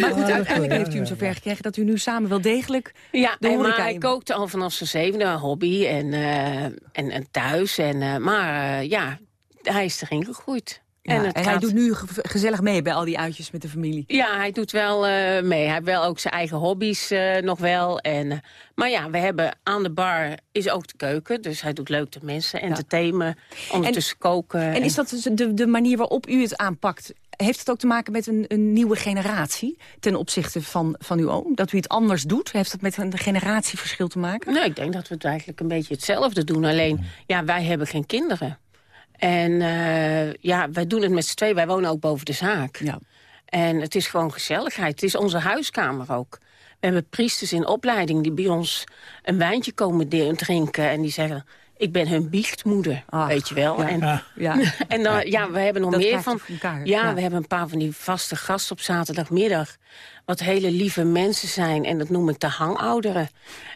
Maar goed, uiteindelijk heeft u hem zover gekregen dat u nu samen wel degelijk Ja, de maar hij kookte al vanaf zijn zevende, hobby en, eh, en, en thuis. En, eh, maar eh, ja, hij is erin gegroeid. Ja, en het hij gaat- doet nu ge- gezellig mee bij al die uitjes met de familie. Ja, hij doet wel eh, mee. Hij heeft wel ook zijn eigen hobby's eh, nog wel. En, eh, maar ja, we hebben aan de bar is ook de keuken. Dus hij doet leuk de mensen, entertainen, ondertussen koken. En is dat dus de, de manier waarop u het aanpakt? Heeft het ook te maken met een, een nieuwe generatie ten opzichte van, van uw oom? Dat u het anders doet? Heeft dat met een generatieverschil te maken? Nou, ik denk dat we het eigenlijk een beetje hetzelfde doen. Alleen, ja, wij hebben geen kinderen. En eh, ja, wij doen het met z'n twee. Wij wonen ook boven de zaak. Ja. En het is gewoon gezelligheid. Het is onze huiskamer ook. We hebben priesters in opleiding die bij ons een wijntje komen drinken. En die zeggen, ik ben hun biechtmoeder, Ach, weet je wel. ja. En, Ja. [LAUGHS] en dan, ja, we hebben nog Dat meer van... elkaar, Ja, ja. we hebben een paar van die vaste gasten op zaterdagmiddag. Wat hele lieve mensen zijn. En dat noem ik de hangouderen.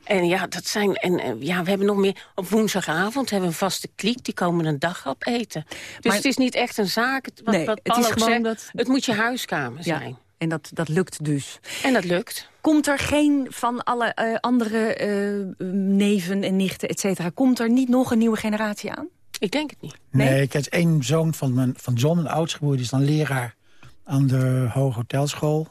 En ja, dat zijn... En, eh, ja, we hebben nog meer... Op woensdagavond hebben we een vaste kliek. Die komen een dag op eten. Dus Maar- het is niet echt een zaak. Wat, Nee, wat het is gewoon zegt, dat- Het moet je huiskamer Ja, zijn. en dat, dat lukt dus. En dat lukt. Komt er geen van alle eh, andere eh, neven en nichten, et cetera... komt er niet nog een nieuwe generatie aan? Ik denk het niet. Nee? Nee, ik heb één zoon van, mijn, van John, een oudste broer, die is dan leraar aan de Hoge Hotelschool.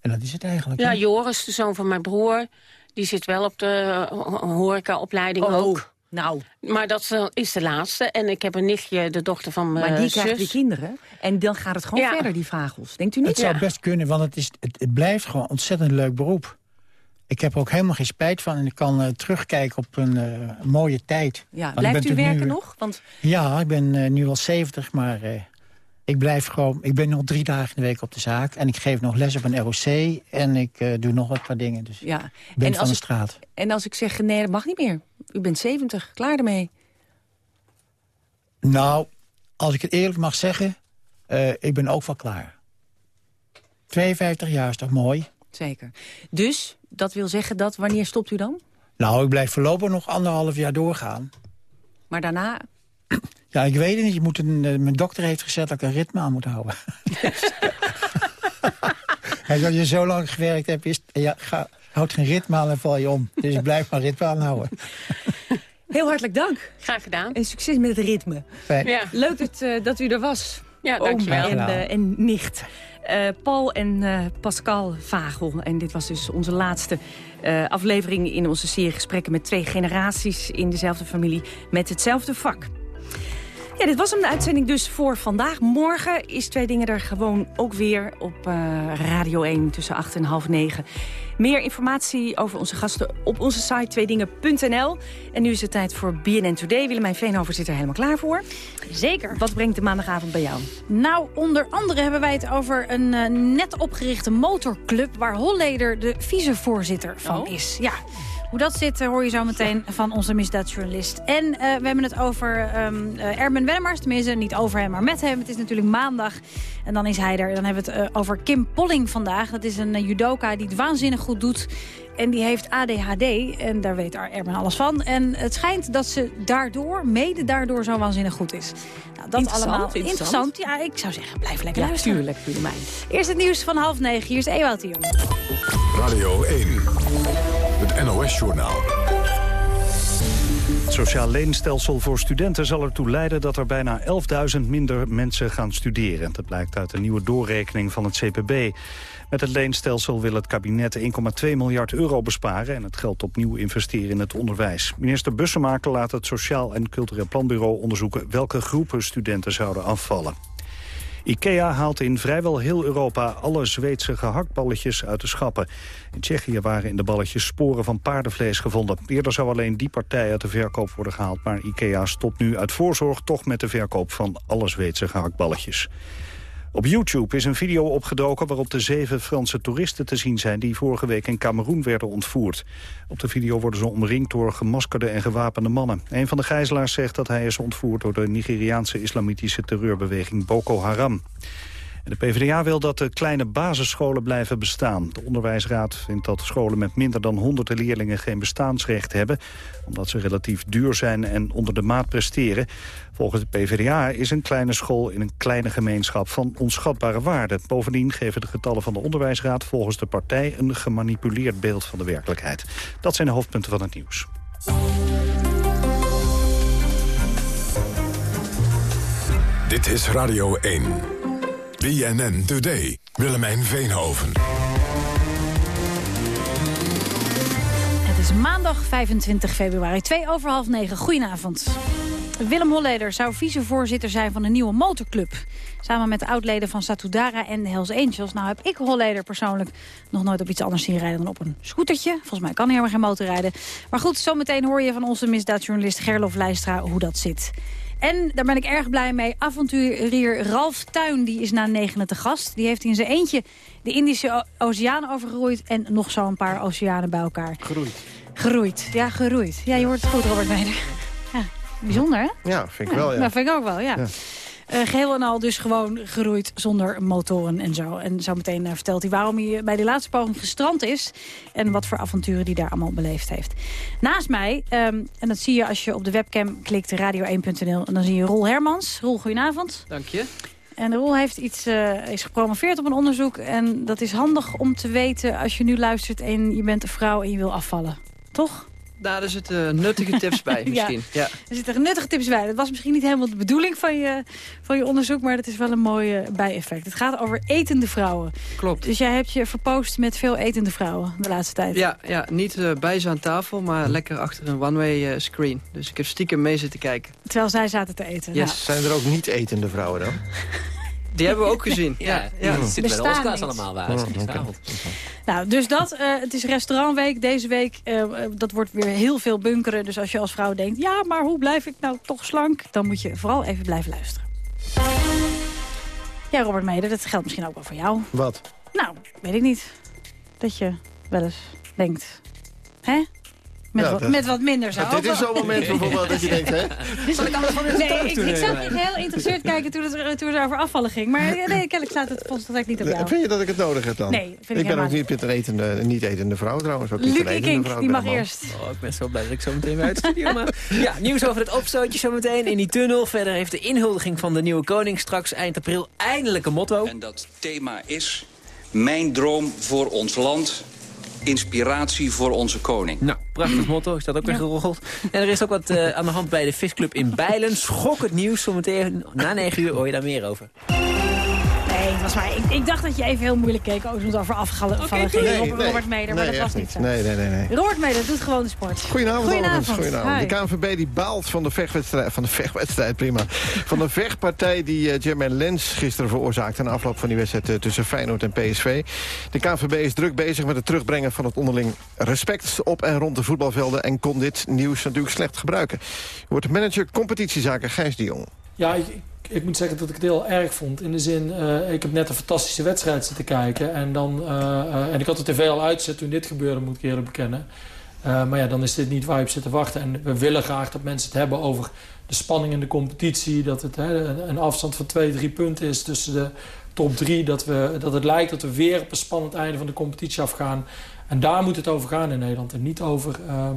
En dat is het eigenlijk. Ja? Joris, de zoon van mijn broer... die zit wel op de eh, horecaopleiding ook. Nou, Maar dat eh, is de laatste. En ik heb een nichtje, de dochter van mijn maar die zus. krijgt die kinderen. En dan gaat het gewoon Ja. verder, die vagels. Denkt u niet? Het zou best kunnen, want het, is, het, het blijft gewoon een ontzettend leuk beroep. Ik heb er ook helemaal geen spijt van. En ik kan eh, terugkijken op een eh, mooie tijd. Ja, blijft u werken nu- nog? Want Ja, ik ben eh, nu al 70, maar eh, ik blijf gewoon... Ik ben nog drie dagen in de week op de zaak. En ik geef nog les op een ROC. En ik eh, doe nog wat paar dingen. Dus ik ja. ben en, van de ik, straat. en als ik zeg, nee, dat mag niet meer. U bent 70, klaar ermee. Nou, als ik het eerlijk mag zeggen... eh, ik ben ook wel klaar. 52 jaar is toch mooi? Zeker. Dus, dat wil zeggen dat, wanneer stopt u dan? Nou, ik blijf voorlopig nog anderhalf jaar doorgaan. Maar daarna, [CLEARS THROAT] Ja, ik weet het niet. Je moet een, eh, mijn dokter heeft gezegd dat ik een ritme aan moet houden. [LAUGHS] Hij zei, als je zo lang gewerkt hebt, is, ja, ga, houd geen ritme aan en val je om. Dus ik blijf maar ritme aanhouden. [LAUGHS] heel hartelijk dank. Graag gedaan. En succes met het ritme. Fijn. Ja, Leuk dat, eh, dat u er was. ja dankjewel. en, eh, en nicht. Eh, Paul en eh, Pascal Vagel. En dit was dus onze laatste eh, aflevering in onze serie gesprekken... met twee generaties in dezelfde familie met hetzelfde vak. Ja, dit was hem de uitzending dus voor vandaag. Morgen is Twee Dingen er gewoon ook weer op uh, Radio 1 tussen 8 en half 9. Meer informatie over onze gasten op onze site tweedingen.nl. En nu is het tijd voor BNN Today. Willemijn Veenhover zit er helemaal klaar voor. Zeker. Wat brengt de maandagavond bij jou? Nou, onder andere hebben wij het over een uh, net opgerichte motorclub... waar Holleder de vicevoorzitter van oh. is. Ja. Hoe dat zit hoor je zo meteen van onze misdaadjournalist. En uh, we hebben het over um, uh, Erben Wennemars. Tenminste, niet over hem, maar met hem. Het is natuurlijk maandag. En dan is hij er. Dan hebben we het uh, over Kim Polling vandaag. Dat is een judoka die het waanzinnig goed doet. En die heeft ADHD. En daar weet Erben alles van. En het schijnt dat ze daardoor, mede daardoor, zo waanzinnig goed is. Nou, dat interessant, allemaal interessant. Ja, ik zou zeggen, blijf lekker ja, luisteren. Tuurlijk, mij. Eerst het nieuws van half negen. Hier is Ewout de Jong. Radio 1. Het NOS-journaal. Het sociaal leenstelsel voor studenten zal ertoe leiden dat er bijna 11.000 minder mensen gaan studeren. Dat blijkt uit een nieuwe doorrekening van het CPB. Met het leenstelsel wil het kabinet 1,2 miljard euro besparen... en het geld opnieuw investeren in het onderwijs. Minister Bussemaker laat het Sociaal en Cultureel Planbureau onderzoeken... welke groepen studenten zouden afvallen. IKEA haalt in vrijwel heel Europa alle Zweedse gehaktballetjes uit de schappen. In Tsjechië waren in de balletjes sporen van paardenvlees gevonden. Eerder zou alleen die partij uit de verkoop worden gehaald... maar IKEA stopt nu uit voorzorg toch met de verkoop van alle Zweedse gehaktballetjes. Op YouTube is een video opgedoken waarop de zeven Franse toeristen te zien zijn... die vorige week in Cameroen werden ontvoerd. Op de video worden ze omringd door gemaskerde en gewapende mannen. Een van de gijzelaars zegt dat hij is ontvoerd... door de Nigeriaanse islamitische terreurbeweging Boko Haram. De PvdA wil dat de kleine basisscholen blijven bestaan. De onderwijsraad vindt dat scholen met minder dan 100 leerlingen geen bestaansrecht hebben, omdat ze relatief duur zijn en onder de maat presteren. Volgens de PvdA is een kleine school in een kleine gemeenschap van onschatbare waarde. Bovendien geven de getallen van de onderwijsraad volgens de partij een gemanipuleerd beeld van de werkelijkheid. Dat zijn de hoofdpunten van het nieuws. Dit is Radio 1. BNN Today. Willemijn Veenhoven. Het is maandag 25 februari, 2 over half 9. Goedenavond. Willem Holleder zou vicevoorzitter zijn van een nieuwe motorclub. Samen met de oudleden van Satudara en de Hells Angels. Nou heb ik Holleder persoonlijk nog nooit op iets anders zien rijden dan op een scootertje. Volgens mij kan hij helemaal geen motor rijden. Maar goed, zometeen hoor je van onze misdaadjournalist Gerlof Leistra hoe dat zit. En daar ben ik erg blij mee. Avonturier Ralf Tuin die is na negenen te gast. Die heeft in zijn eentje de Indische Oceaan overgeroeid... en nog zo'n paar oceanen bij elkaar. Geroeid. Geroeid, ja, geroeid. Ja, je hoort het goed, Robert Meder. Ja, bijzonder, hè? Ja, vind ik wel, ja. Dat vind ik ook wel, ja. ja. Uh, geheel en al dus gewoon geroeid zonder motoren en zo. En zo meteen uh, vertelt hij waarom hij bij die laatste poging gestrand is... en wat voor avonturen hij daar allemaal beleefd heeft. Naast mij, um, en dat zie je als je op de webcam klikt, radio1.nl... en dan zie je Roel Hermans. Roel, goedenavond. Dank je. En Roel heeft iets, uh, is gepromoveerd op een onderzoek... en dat is handig om te weten als je nu luistert en je bent een vrouw en je wil afvallen. Toch? Nou, er zitten nuttige tips bij [LAUGHS] misschien. ja, ja. Er zitten nuttige tips bij. Dat was misschien niet helemaal de bedoeling van je, van je onderzoek... maar dat is wel een mooi bijeffect. Het gaat over etende vrouwen. Klopt. Dus jij hebt je verpost met veel etende vrouwen de laatste tijd. Ja, ja niet uh, bij ze aan tafel, maar lekker achter een one-way uh, screen. Dus ik heb stiekem mee zitten kijken. Terwijl zij zaten te eten. Yes. Nou. Zijn er ook niet etende vrouwen dan? [LAUGHS] Die hebben we ook gezien. [LAUGHS] ja, ja. zit bij de Oscars allemaal waar. Oh, okay. Nou, dus dat. Uh, het is restaurantweek deze week. Uh, dat wordt weer heel veel bunkeren. Dus als je als vrouw denkt, ja, maar hoe blijf ik nou toch slank? Dan moet je vooral even blijven luisteren. Ja, Robert Meder, dat geldt misschien ook wel voor jou. Wat? Nou, weet ik niet. Dat je wel eens denkt, hè? Met, Ja, wat, dat- met wat minder zou dit ook is zo'n moment bijvoorbeeld dat je denkt, hè? [LAUGHS] Zal ik anders gewoon Nee, ik, ik zat niet heel geïnteresseerd kijken toen het, toen het over afvallen ging. Maar ja, nee, kennelijk staat het volgens niet op jou. Vind je dat ik het nodig heb dan? Nee, vind ik ik ben helemaal ook niet, een etende, niet etende vrouw trouwens. Ook Luc Ikink, die mag eerst. Oh, ik ben zo blij dat ik zo meteen weer uit. [LAUGHS] Ja, nieuws over het opstootje zometeen in die tunnel. Verder heeft de inhuldiging van de nieuwe koning straks eind april eindelijk een motto. En dat thema is Mijn droom voor ons land, inspiratie voor onze koning. Nou, prachtig motto. Is dat ook weer geroggeld. En er is ook wat eh, aan de hand bij de visclub in Bijlen. Schokkend nieuws. Zometeen na 9 uur hoor je daar meer over. Was maar, ik, ik dacht dat je even heel moeilijk keek. Oh, ze moet over afvallen Nee, ging. nee, Robert, Robert Meder, maar nee, dat was niet zo. Nee, nee, nee. nee. Robert Meder doet gewoon de sport. Goedenavond. Goedenavond. Hi. De KNVB die baalt van de vechtwedstrijd, van de vechtwedstrijd, prima. Van de vechtpartij die uh, Jermaine Lens gisteren veroorzaakte... na afloop van die wedstrijd eh, tussen Feyenoord en PSV. De KNVB is druk bezig met het terugbrengen van het onderling respect... op en rond de voetbalvelden en kon dit nieuws natuurlijk slecht gebruiken. Wordt manager competitiezaken Gijs de Jong. Ja, ik, ik, moet zeggen dat ik het heel erg vond. In de zin, eh, ik heb net een fantastische wedstrijd zitten kijken. En, dan, eh, eh, en ik had de tv al uitzet toen dit gebeurde, moet ik eerlijk bekennen. Maar ja, dan is dit niet waar je op zit te wachten. En we willen graag dat mensen het hebben over de spanning in de competitie. Dat het een, een afstand van twee, drie punten is tussen de top drie. Dat, we, dat het lijkt dat we weer op een spannend einde van de competitie afgaan. En daar moet het over gaan in Nederland. En niet over ehm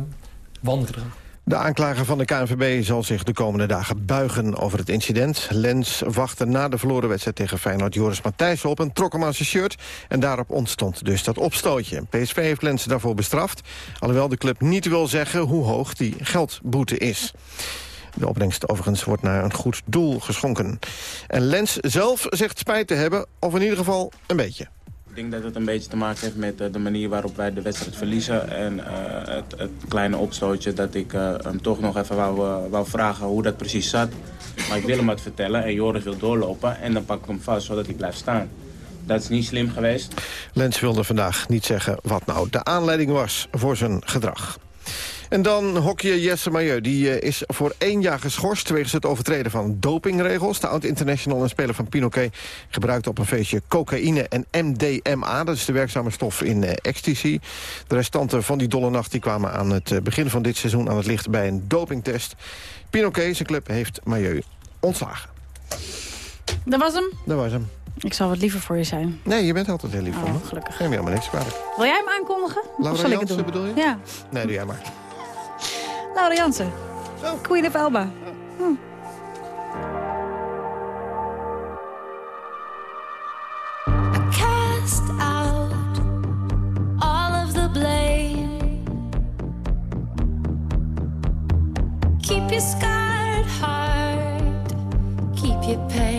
wangedrag. De aanklager van de KNVB zal zich de komende dagen buigen over het incident. Lens wachtte na de verloren wedstrijd tegen Feyenoord Joris Matthijssen op... en trok hem aan zijn shirt en daarop ontstond dus dat opstootje. PSV heeft Lens daarvoor bestraft, alhoewel de club niet wil zeggen hoe hoog die geldboete is. De opbrengst overigens wordt naar een goed doel geschonken. En Lens zelf zegt spijt te hebben, of in ieder geval een beetje. Ik denk dat het een beetje te maken heeft met eh, de manier waarop wij de wedstrijd verliezen. En eh, het, het kleine opstootje dat ik eh, hem toch nog even wou, wou vragen hoe dat precies zat. Maar ik wil hem wat vertellen en Joris wil doorlopen en dan pak ik hem vast zodat hij blijft staan. Dat is niet slim geweest. Lens wilde vandaag niet zeggen wat nou de aanleiding was voor zijn gedrag. En dan hockeyer Jesse Majeu. Die eh, is voor één jaar geschorst... wegens het overtreden van dopingregels. De oud-international en speler van Pinoquet... gebruikte op een feestje cocaïne en MDMA. Dat is de werkzame stof in eh, ecstasy. De restanten van die dolle nacht die kwamen aan het eh, begin van dit seizoen... aan het licht bij een dopingtest. Pinoquet, zijn club, heeft Majeu ontslagen. Dat was hem. Dat was hem. Ik zal wat liever voor je zijn. Nee, je bent altijd heel lief voor me. Oh, gelukkig. Neem je helemaal niks kwalijk. Wil jij hem aankondigen? Of Laura zal ik het doen? bedoel je? Ja. Nee, doe jij maar. Laura Jansen. Oh. Queen of Elba. Hm. Keep your scarred heart, keep your pain.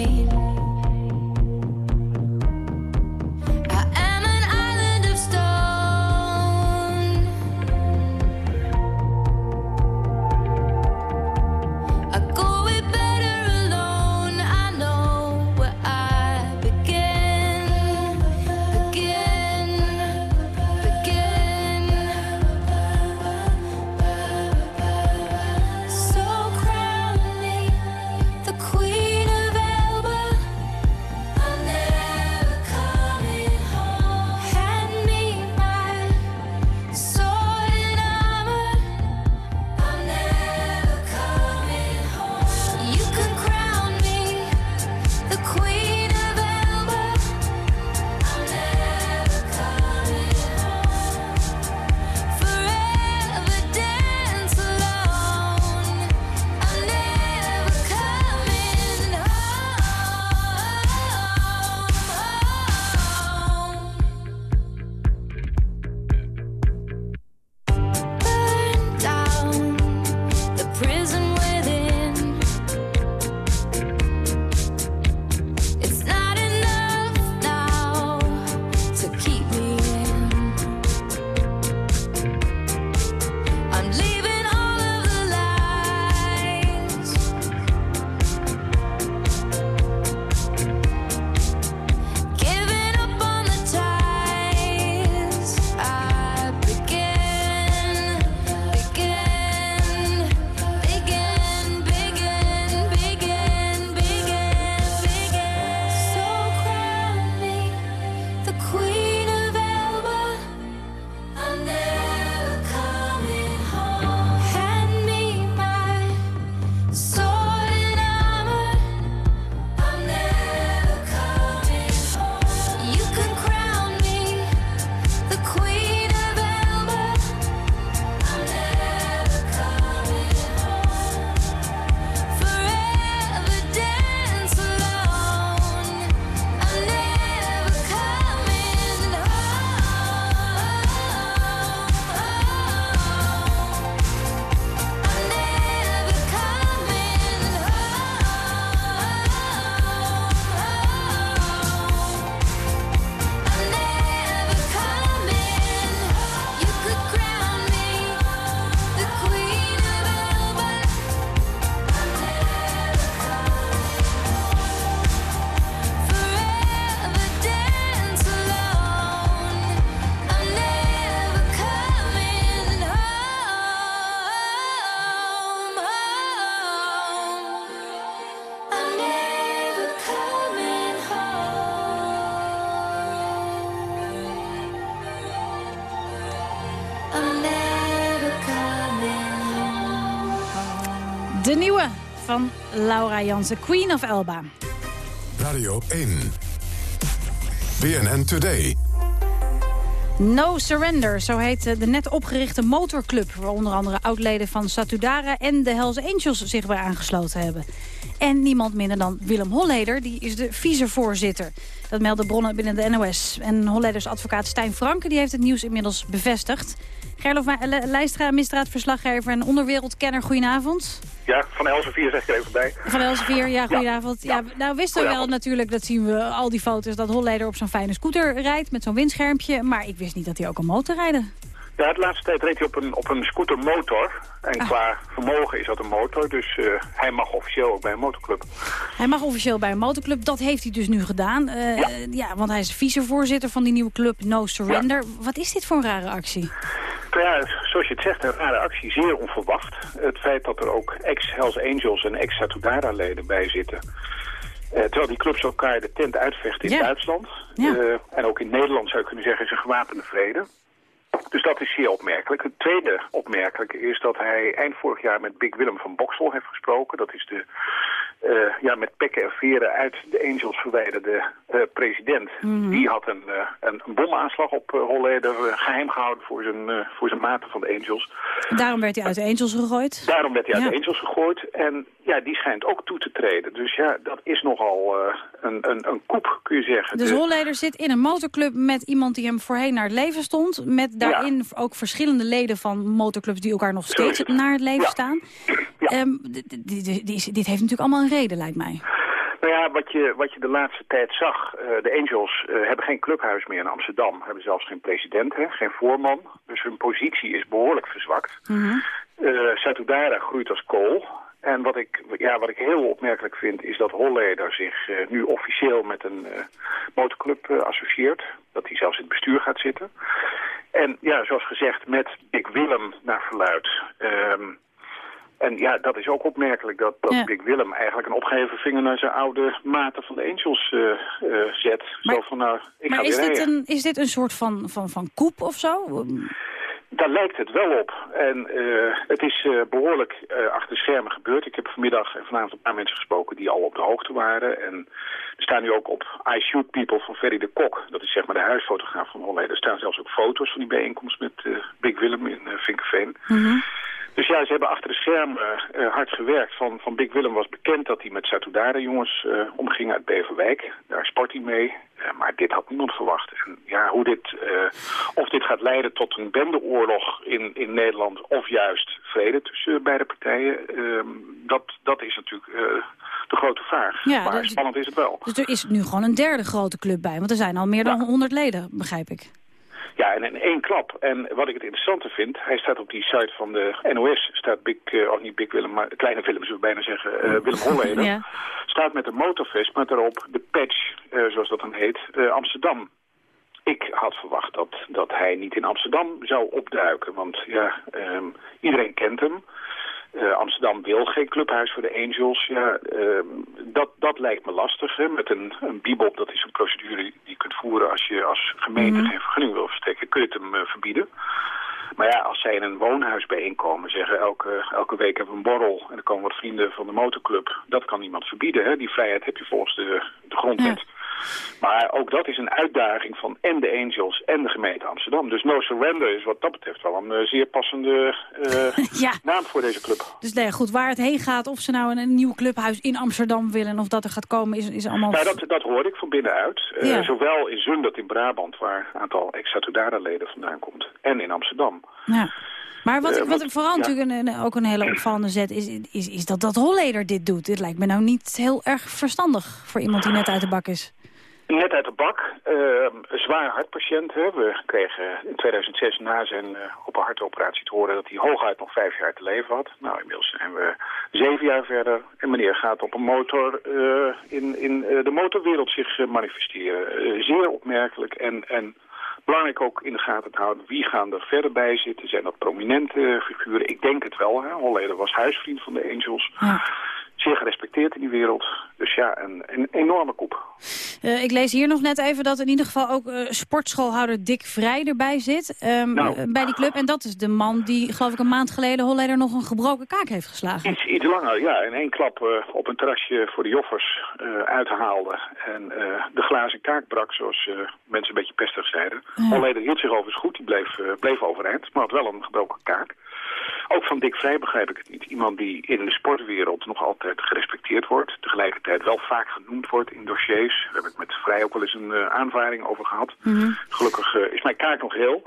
Laura Jansen, Queen of Elba. Radio 1. BNN Today. No Surrender, zo heet de net opgerichte motorclub... waar onder andere oudleden van Satudara en de Hells Angels zich bij aangesloten hebben. En niemand minder dan Willem Holleder, die is de vicevoorzitter. Dat melden bronnen binnen de NOS. En Holleders advocaat Stijn Franke die heeft het nieuws inmiddels bevestigd. Gerlof Le- Leistra, misdaadverslaggever en onderwereldkenner, goedenavond. Ja, van Elsevier zeg ik er even bij. Van Elsevier, ja, goedenavond. Ja, nou wisten we wel natuurlijk, dat zien we al die foto's... dat Holleder op zo'n fijne scooter rijdt met zo'n windschermpje. Maar ik wist niet dat hij ook een motor rijden. Ja, de laatste tijd reed hij op een, op een scootermotor. En qua vermogen is dat een motor, dus eh, hij mag officieel ook bij een motorclub. Hij mag officieel bij een motorclub. Dat heeft hij dus nu gedaan. Eh, ja. want hij is vicevoorzitter van die nieuwe club No Surrender. Wat is dit voor een rare actie? Ja, zoals je het zegt, een rare actie, zeer onverwacht. Het feit dat er ook ex-Hells Angels en ex-Satudara-leden bij zitten... Eh, terwijl die clubs elkaar de tent uitvechten in. Duitsland. Eh, en ook in Nederland zou je kunnen zeggen is een gewapende vrede. Dus dat is zeer opmerkelijk. Het tweede opmerkelijke is dat hij eind vorig jaar met Big Willem van Boksel heeft gesproken. Dat is de eh, ja, met pekken en veren uit de Angels verwijderde eh, president. Mhm. Die had een, eh, een, een bomaanslag op uh, Holleder eh, geheim gehouden voor zijn, voor zijn maten van de Angels. Daarom werd hij uit de Angels gegooid. Daarom werd hij uit Ja. de Angels gegooid. En ja, die schijnt ook toe te treden. Dus ja, dat is nogal eh, een, een, een koep, kun je zeggen. Dus De- Holleder zit in een motorclub met iemand die hem voorheen naar het leven stond. Met daarin ook verschillende leden van motorclubs die elkaar nog steeds het. naar het leven Ja. staan. Ehm, dit, heeft natuurlijk allemaal een reden, lijkt mij. Nou ja, wat je, wat je de laatste tijd zag, eh, de Angels eh, hebben geen clubhuis meer in Amsterdam. Hebben zelfs geen president, hè, geen voorman. Dus hun positie is behoorlijk verzwakt. Eh Satudara groeit als kool. En wat ik, ja, wat ik heel opmerkelijk vind is dat Holleder zich eh, nu officieel met een eh, motorclub eh, associeert. Dat hij zelfs in het bestuur gaat zitten. En ja, zoals gezegd, met Big Willem naar verluid. Ehm, en ja, dat is ook opmerkelijk dat, dat Ja. Big Willem eigenlijk een opgeheven vinger naar zijn oude maten van de Angels zet. Zo van, nou, ik maar ga is weer dit, rijden. een, is dit een soort van, van, van koep of zo? Daar lijkt het wel op. En eh, het is eh, behoorlijk eh, achter de schermen gebeurd. Ik heb vanmiddag en vanavond een paar mensen gesproken die al op de hoogte waren. En er staan nu ook op I Shoot People van Ferry de Kok. Dat is zeg maar de huisfotograaf van Holleder. Er staan zelfs ook foto's van die bijeenkomst met Big Willem in eh Vinkenveen. Dus ja, ze hebben achter de schermen eh, hard gewerkt. Van, van Big Willem was bekend dat hij met Satudara jongens eh, omging uit Beverwijk. Daar sport hij mee. Eh, maar dit had niemand verwacht. En ja, hoe dit, eh, of dit gaat leiden tot een bendeoorlog in, in Nederland... of juist vrede tussen beide partijen... ehm, dat, dat is natuurlijk eh, de grote vraag. Ja, maar spannend is het wel. Dus er is nu gewoon een derde grote club bij. Want er zijn al meer dan 100 leden, begrijp ik. Ja, en in één klap. En wat ik het interessante vind, hij staat op die site van de NOS, staat Big, eh, of niet Big Willem, maar Kleine Willem zou ik bijna zeggen, eh, Willem Holleder. Ja. Staat met een motorvest met daarop de patch, eh, zoals dat dan heet, Amsterdam. Ik had verwacht dat, dat hij niet in Amsterdam zou opduiken, want ja, ehm, iedereen kent hem. Eh, Amsterdam wil geen clubhuis voor de Angels. Ja, ehm, dat, dat lijkt me lastig. Hè? Met een, een bibop, dat is een procedure die je kunt voeren als je als gemeente geen vergunning wil verstrekken. Kun je het hem eh, verbieden. Maar ja, als zij in een woonhuis bijeenkomen, zeggen elke, elke week hebben we een borrel en er komen wat vrienden van de motorclub. Dat kan niemand verbieden. Hè? Die vrijheid heb je volgens de, de grondwet. Maar ook dat is een uitdaging van en de Angels en de gemeente Amsterdam. Dus No Surrender is wat dat betreft wel een eh, zeer passende eh, [LAUGHS] Ja. naam voor deze club. Dus nee, goed, waar het heen gaat, of ze nou een, een nieuw clubhuis in Amsterdam willen... of dat er gaat komen, is, is allemaal... Nou, dat, dat hoorde ik van binnenuit. Eh, Ja. Zowel in Zundert in Brabant, waar een aantal ex-Satudara-leden vandaan komt, en in Amsterdam. Ja. Maar wat, ik- wat wat- vooral ja. natuurlijk een, een- ook een hele opvallende zet is, is, is dat dat Holleder dit doet. Dit lijkt me nou niet heel erg verstandig voor iemand die net uit de bak is. Net uit de bak, een zwaar hartpatiënt. Hè. We kregen in 2006 na zijn eh, open hartoperatie te horen dat hij hooguit nog vijf jaar te leven had. Nou, inmiddels zijn we zeven jaar verder. En meneer gaat op een motor eh, in, in eh, de motorwereld zich manifesteren. Zeer opmerkelijk en, en belangrijk ook in de gaten te houden. Wie gaan er verder bij zitten? Zijn dat prominente figuren? Ik denk het wel. Hè. Holleder was huisvriend van de Angels. Zeer gerespecteerd in die wereld. Dus ja, een, een enorme koep. Eh, ik lees hier nog net even dat in ieder geval ook eh, sportschoolhouder Dick Vrij erbij zit. ehm, Nou. eh, bij die club. En dat is de man die, geloof ik, een maand geleden Holleder nog een gebroken kaak heeft geslagen. Iets, iets langer, ja. In één klap op een terrasje voor de joffers uithaalde. En de glazen kaak brak, zoals mensen een beetje pestig zeiden. Holleder hield zich overigens goed, die bleef, bleef overeind. Maar had wel een gebroken kaak. Ook van Dick Vrij begrijp ik het niet. Iemand die in de sportwereld nog altijd gerespecteerd wordt. Tegelijkertijd wel vaak genoemd wordt in dossiers. Daar heb ik met Vrij ook wel eens een eh, aanvaring over gehad. Gelukkig eh, is mijn kaak nog heel.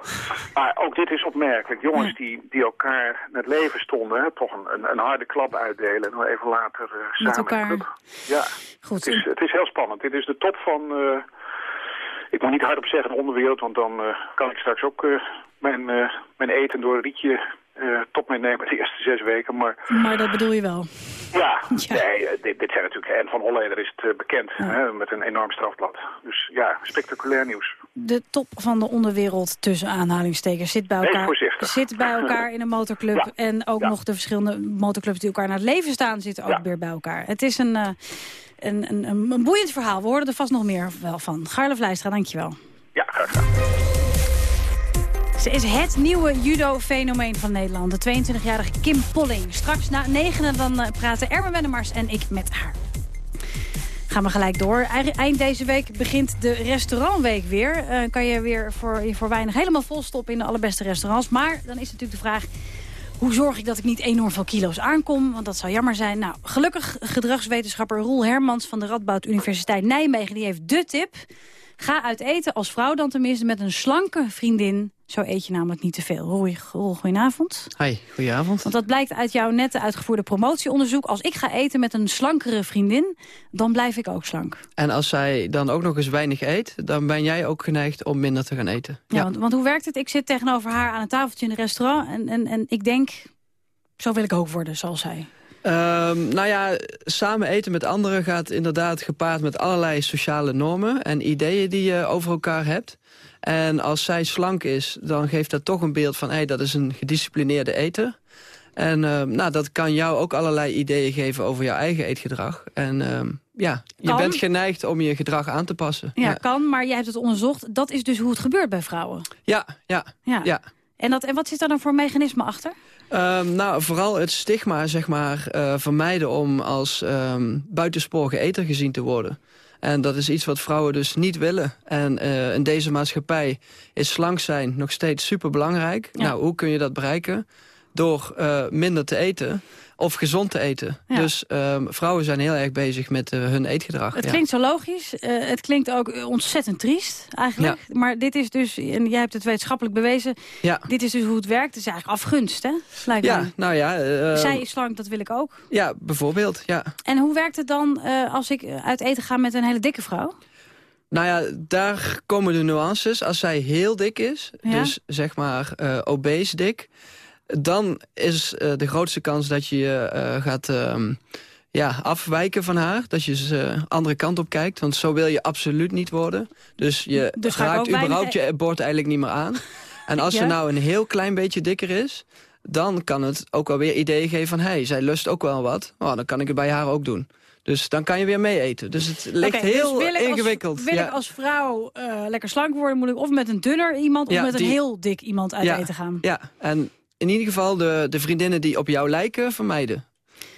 Maar ook dit is opmerkelijk. Jongens die, die elkaar met leven stonden, hè, toch een, een, een harde klap uitdelen. En dan even later eh, samen Met in de elkaar. club. Ja, Goed. Het, is, het is heel spannend. Dit is de top van, ik moet niet hardop zeggen de onderwereld, want dan kan ik straks ook mijn, mijn eten door een rietje eh, top meenemen de eerste zes weken. Maar Maar dat bedoel je wel. ja, [LAUGHS] Nee, eh, dit, dit zijn natuurlijk, en van Holleder is het eh, bekend, hè, met een enorm strafblad. Dus ja, spectaculair nieuws. De top van de onderwereld tussen aanhalingstekens zit bij elkaar, voorzichtig. zit bij elkaar in een motorclub. [LAUGHS] Ja. En ook nog de verschillende motorclubs die elkaar naar het leven staan... zitten ook weer bij elkaar. Het is een, een, een, een, een boeiend verhaal. We horen er vast nog meer wel van. Garle Vlijstra, dankjewel. Ja, graag gedaan. Ze is het nieuwe judo-fenomeen van Nederland. De 22-jarige Kim Polling. Straks na negenen dan eh, praten Ermen Wennemars en ik met haar. Gaan we gelijk door. Ei- Eind deze week begint de restaurantweek weer. Eh, kan je weer voor, voor weinig helemaal volstoppen in de allerbeste restaurants. Maar dan is natuurlijk de vraag... Hoe zorg ik dat ik niet enorm veel kilo's aankom? Want dat zou jammer zijn. Nou, gelukkig gedragswetenschapper Roel Hermans van de Radboud Universiteit Nijmegen... die heeft de tip. Ga uit eten, als vrouw dan tenminste, met een slanke vriendin. Zo eet je namelijk niet te veel. Roel, Roel goedenavond. Hi, goedenavond. Want dat blijkt uit jouw net uitgevoerde promotieonderzoek. Als ik ga eten met een slankere vriendin, dan blijf ik ook slank. En als zij dan ook nog eens weinig eet, dan ben jij ook geneigd om minder te gaan eten. Ja, Want, want hoe werkt het? Ik zit tegenover haar aan een tafeltje in een restaurant... en, en, en ik denk, zo wil ik ook worden, zoals zij. Ehm, nou ja, samen eten met anderen gaat inderdaad gepaard met allerlei sociale normen en ideeën die je over elkaar hebt. En als zij slank is, dan geeft dat toch een beeld van... hé, dat is een gedisciplineerde eter. En ehm, nou, dat kan jou ook allerlei ideeën geven over jouw eigen eetgedrag. En ehm, ja, je Kan. bent geneigd om je gedrag aan te passen. Ja, kan, maar jij hebt het onderzocht. Dat is dus hoe het gebeurt bij vrouwen. ja, ja. Ja. ja. En, dat, en wat zit daar dan voor mechanisme achter? Ehm, nou, vooral het stigma, zeg maar, eh, vermijden om als ehm buitensporige eter gezien te worden. En dat is iets wat vrouwen dus niet willen. En eh, in deze maatschappij is slank zijn nog steeds super belangrijk. Nou, hoe kun je dat bereiken? Door eh, minder te eten of gezond te eten. Ja. Dus ehm, vrouwen zijn heel erg bezig met eh, hun eetgedrag. Het ja. klinkt zo logisch. eh, het klinkt ook eh, ontzettend triest, eigenlijk. Maar dit is dus, en jij hebt het wetenschappelijk bewezen... Dit is dus hoe het werkt. Het is eigenlijk afgunst, hè? Lijkt Ja, nou ja. Zij is slank, dat wil ik ook. Ja, bijvoorbeeld, ja. En hoe werkt het dan als ik uit eten ga met een hele dikke vrouw? Nou ja, daar komen de nuances. Als zij heel dik is, dus zeg maar obese dik... dan is eh, de grootste kans dat je je eh, gaat ehm, ja, afwijken van haar. Dat je de andere kant op kijkt, want zo wil je absoluut niet worden. Dus je Dus raakt überhaupt je bord eigenlijk niet meer aan. En als [LAUGHS] Ja? ze nou een heel klein beetje dikker is... dan kan het ook wel weer ideeën geven van... hé, hey, zij lust ook wel wat. Oh, dan kan ik het bij haar ook doen. Dus dan kan je weer mee eten. Dus het ligt heel dus wil ik als- ingewikkeld. wil ja. ik als vrouw eh, lekker slank worden... moet ik of met een dunner iemand of Ja, met een die- heel dik iemand uit eten gaan. Ja, en in ieder geval de, de vriendinnen die op jou lijken, vermijden.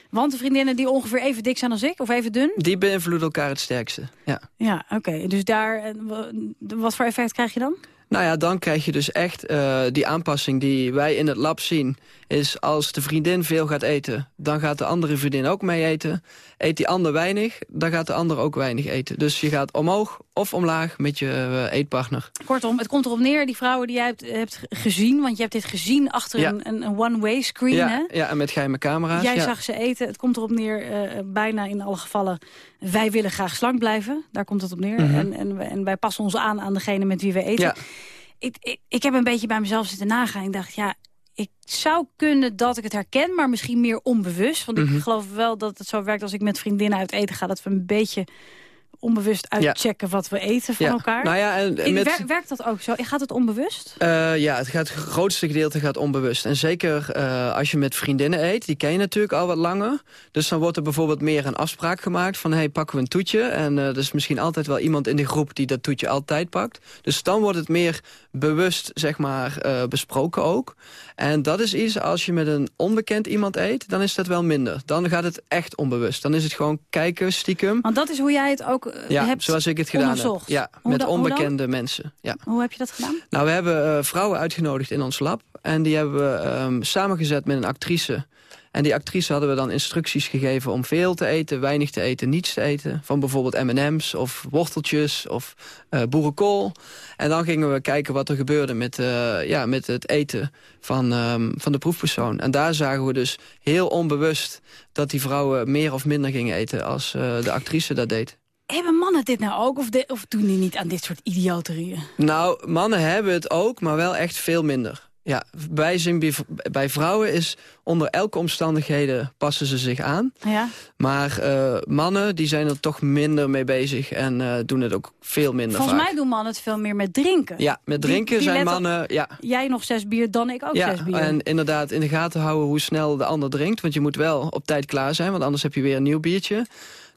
Want de vriendinnen die ongeveer even dik zijn als ik, of even dun... Die beïnvloeden elkaar het sterkste. Ja. Ja, oké. Dus daar, eh, wa- wat voor effect krijg je dan? Nou ja, dan krijg je dus echt eh, die aanpassing die wij in het lab zien. Is als de vriendin veel gaat eten, dan gaat de andere vriendin ook mee eten. Eet die ander weinig, dan gaat de ander ook weinig eten. Dus je gaat omhoog of omlaag met je eh, eetpartner. Kortom, het komt erop neer, die vrouwen die jij hebt, hebt gezien... want je hebt dit gezien achter Ja. een, een, one-way screen, hè? Ja, ja, en met geheime camera's. Jij ja. zag ze eten. Het komt erop neer, eh, bijna in alle gevallen... wij willen graag slank blijven. Daar komt het op neer. Mhm. en, en, en wij passen ons aan aan degene met wie we eten. Ik, ik, ik heb een beetje bij mezelf zitten nagaan. Ik dacht, ja, ik zou kunnen dat ik het herken... maar misschien meer onbewust. Want Mhm. ik geloof wel dat het zo werkt als ik met vriendinnen uit eten ga... dat we een beetje onbewust uitchecken wat we eten van Ja. elkaar. Nou ja, en met- wer- werkt dat ook zo? Gaat het onbewust? Eh, ja, het, gaat, het grootste gedeelte gaat onbewust. En zeker eh, als je met vriendinnen eet, die ken je natuurlijk al wat langer. Dus dan wordt er bijvoorbeeld meer een afspraak gemaakt van... hey, pakken we een toetje? En eh, er is misschien altijd wel iemand in de groep die dat toetje altijd pakt. Dus dan wordt het meer bewust, zeg maar, besproken ook. En dat is iets, als je met een onbekend iemand eet, dan is dat wel minder. Dan gaat het echt onbewust. Dan is het gewoon kijken, stiekem. Want dat is hoe jij het ook eh, Ja, hebt zoals ik het gedaan onderzocht. heb. Ja, Hoe met onbekende mensen. Ja. Hoe heb je dat gedaan? Nou, we hebben eh, vrouwen uitgenodigd in ons lab. En die hebben we ehm, samengezet met een actrice. En die actrice hadden we dan instructies gegeven om veel te eten, weinig te eten, niets te eten. Van bijvoorbeeld M&M's of worteltjes of eh, boerenkool. En dan gingen we kijken wat er gebeurde met, eh, ja, met het eten van, ehm, van de proefpersoon. En daar zagen we dus heel onbewust dat die vrouwen meer of minder gingen eten als eh, de actrice dat deed. Hebben mannen dit nou ook? Of, de- of doen die niet aan dit soort idioterieën? Nou, mannen hebben het ook, maar wel echt veel minder. Ja, bij, zijn bij- vrouwen is onder elke omstandigheden passen ze zich aan. Ja. Maar eh, mannen die zijn er toch minder mee bezig en eh, doen het ook veel minder Volgens vaak. mij doen mannen het veel meer met drinken. Ja, met drinken die zijn mannen... Ja, Jij nog zes bier, dan ik ook ja, zes bier. en inderdaad in de gaten houden hoe snel de ander drinkt. Want je moet wel op tijd klaar zijn, want anders heb je weer een nieuw biertje.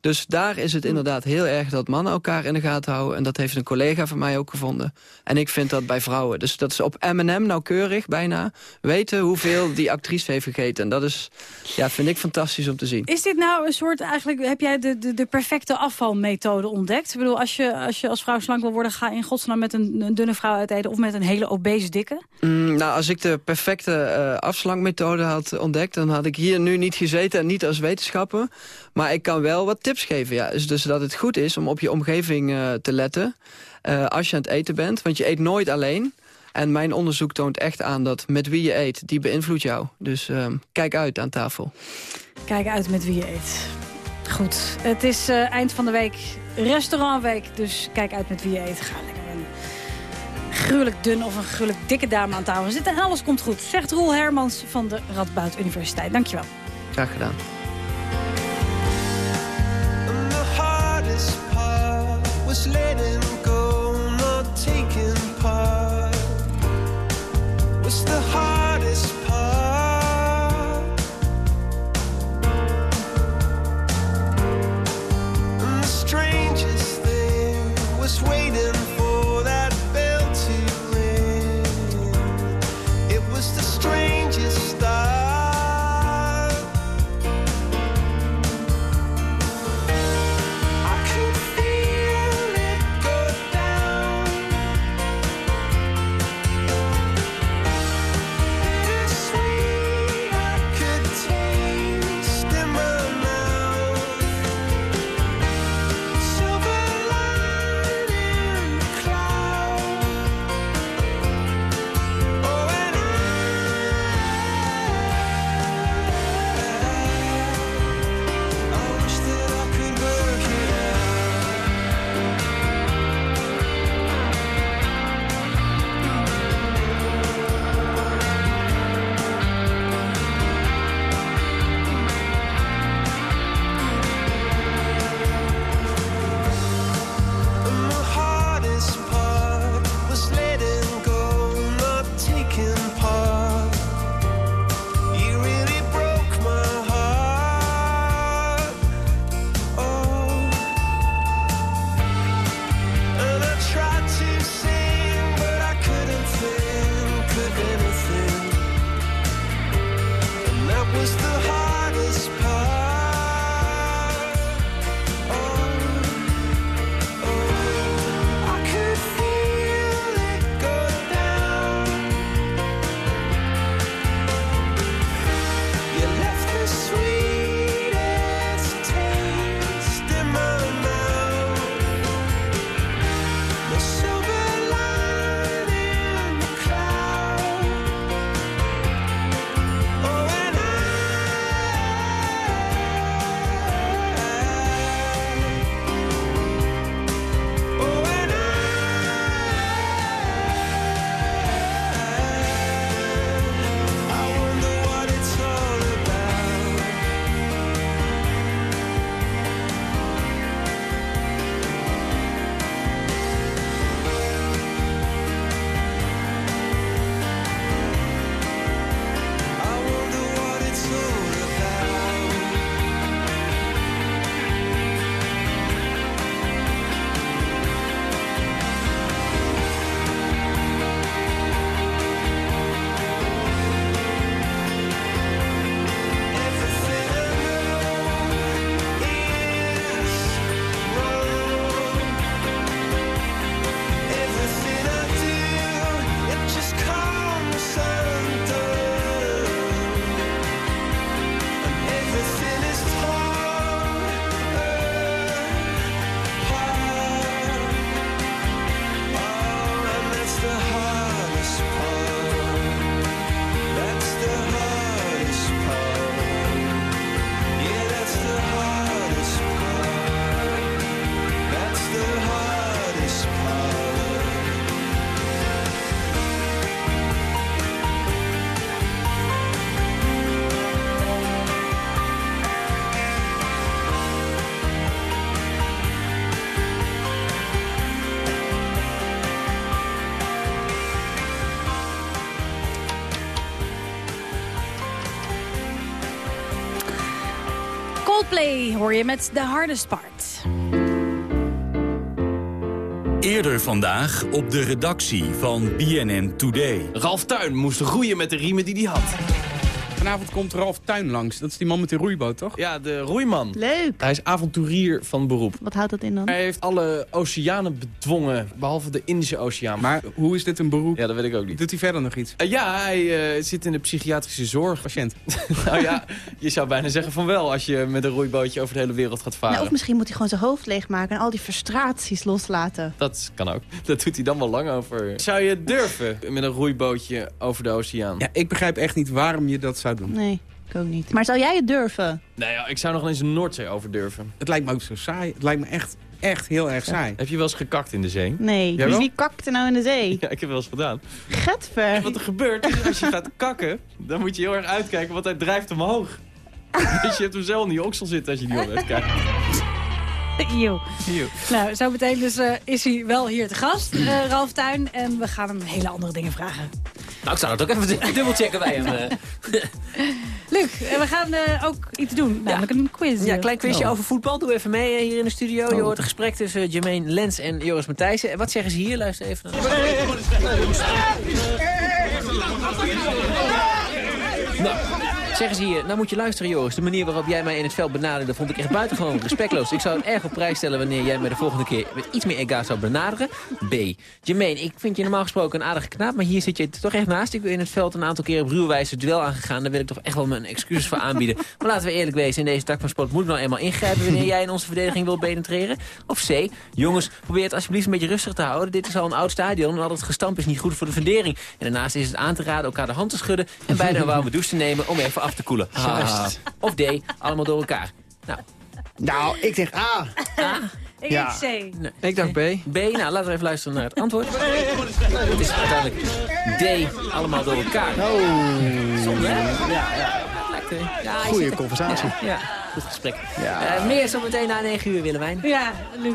Dus daar is het inderdaad heel erg dat mannen elkaar in de gaten houden. En dat heeft een collega van mij ook gevonden. En ik vind dat bij vrouwen. Dus dat is op M&M nauwkeurig bijna. Weten hoeveel die actrice heeft gegeten. En dat is, ja, vind ik fantastisch om te zien. Is dit nou een soort, eigenlijk heb jij de, de, de perfecte afvalmethode ontdekt? Ik bedoel, als je als, je als vrouw slank wil worden, ga in godsnaam met een, een dunne vrouw uiteten of met een hele obese dikke? Mm, nou, als ik de perfecte eh, afslankmethode had ontdekt... dan had ik hier nu niet gezeten en niet als wetenschapper. Maar ik kan wel wat tips geven. Ja. Dus, dus dat het goed is om op je omgeving eh, te letten... eh, als je aan het eten bent. Want je eet nooit alleen. En mijn onderzoek toont echt aan dat met wie je eet... die beïnvloedt jou. Dus ehm, kijk uit aan tafel. Kijk uit met wie je eet. Goed, het is eh, eind van de week, restaurantweek. Dus kijk uit met wie je eet. Ga lekker een gruwelijk dun of een gruwelijk dikke dame aan tafel zitten. En alles komt goed, zegt Roel Hermans van de Radboud Universiteit. Dankjewel. Graag gedaan. Was letting go, not taking part. Was the hardest Coldplay hoor je met The Hardest Part. Eerder vandaag op de redactie van BNN Today. Ralf Tuin moest roeien met de riemen die hij had. Vanavond komt Ralf Tuin langs. Dat is die man met die roeiboot, toch? Ja, de roeiman. Leuk. Hij is avonturier van beroep. Wat houdt dat in dan? Hij heeft alle oceanen bedwongen, behalve de Indische Oceaan. Maar hoe is dit een beroep? Ja, dat weet ik ook niet. Doet hij verder nog iets? Uh, ja, hij uh, zit in de psychiatrische zorg. Patiënt. [LAUGHS] nou ja, je zou bijna zeggen van wel als je met een roeibootje over de hele wereld gaat varen. Nou, of misschien moet hij gewoon zijn hoofd leegmaken en al die frustraties loslaten. Dat kan ook. Dat doet hij dan wel lang over. Zou je durven met een roeibootje over de oceaan? Ja, ik begrijp echt niet waarom je dat zou doen. Nee. Ik ook niet. Maar zou jij het durven? Nou ja, ik zou nog eens een Noordzee over durven. Het lijkt me ook zo saai. Het lijkt me echt, echt heel erg saai. Heb je wel eens gekakt in de zee? Nee. Dus wie kakt er nou in de zee? [LAUGHS] Ja, ik heb wel eens gedaan. Getver. Wat er gebeurt is als je gaat kakken, dan moet je heel erg uitkijken, want hij drijft omhoog. [LAUGHS] dus je hebt hem zelf in die oksel zitten als je niet omhoog kijkt. Eeuw. Nou, zo meteen dus uh, is hij wel hier te gast, uh, Ralf Tuin. En we gaan hem hele andere dingen vragen. Nou, ik zou dat ook even dubbelchecken bij hem. [LAUGHS] Luc, we gaan uh, ook iets doen, namelijk ja. een quiz. Ja, een klein quizje oh. over voetbal. Doe even mee hier in de studio. Oh. Je hoort een gesprek tussen Jermaine Lens en Joris Matthijssen. Wat zeggen ze hier? Luister even naar. Nou, zeggen ze hier, nou moet je luisteren Joris. De manier waarop jij mij in het veld benaderde vond ik echt buitengewoon respectloos. Ik zou het erg op prijs stellen wanneer jij mij de volgende keer met iets meer egaat zou benaderen. B. Jermaine, ik vind je normaal gesproken een aardige knaap, maar hier zit je toch echt naast. Ik ben in het veld een aantal keer op ruwe wijze duel aangegaan. Daar wil ik toch echt wel mijn excuses voor aanbieden. [LAUGHS] Maar laten we eerlijk wezen, in deze tak van sport moet ik nou eenmaal ingrijpen wanneer jij in onze verdediging wilt penetreren. Of C. Jongens, probeer het alsjeblieft een beetje rustig te houden. Dit is al een oud stadion en al het gestamp is niet goed voor de fundering. En daarnaast is het aan te raden elkaar de hand te schudden en bijna een warme douche te nemen om even af te koelen. Ah. Of D, allemaal door elkaar. Nou, nou ik zeg A. A. Ik ja. C. Nee, ik dacht B. B, nou laten we even luisteren naar het antwoord. Het is uiteindelijk D, allemaal door elkaar. Oh. Zonde, hè? Ja, ja. Ja, Goeie conversatie. Ja, ja, goed gesprek. Ja. Uh, meer zometeen na 9 uur, Willemijn. Ja, Luc.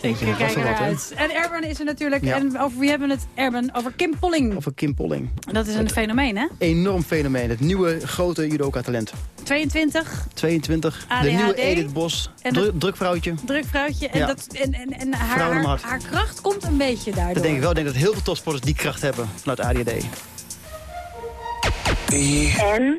Ik kijk eruit. uit. En Erben is er natuurlijk. Ja. En over wie hebben we het, Erben? Over Kim Polling. Over Kim Polling. Dat is een het fenomeen, hè? Enorm fenomeen. Het nieuwe grote judoka-talent. 22. 22. ADHD. De nieuwe Edith Bos. En Dru drukvrouwtje. Drukvrouwtje. En, ja. dat, en, en, en haar, haar, kracht komt een beetje daardoor. Dat denk ik wel. Ik denk dat heel veel topsporters die kracht hebben vanuit ADHD. En?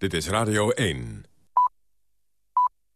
Dit is Radio 1.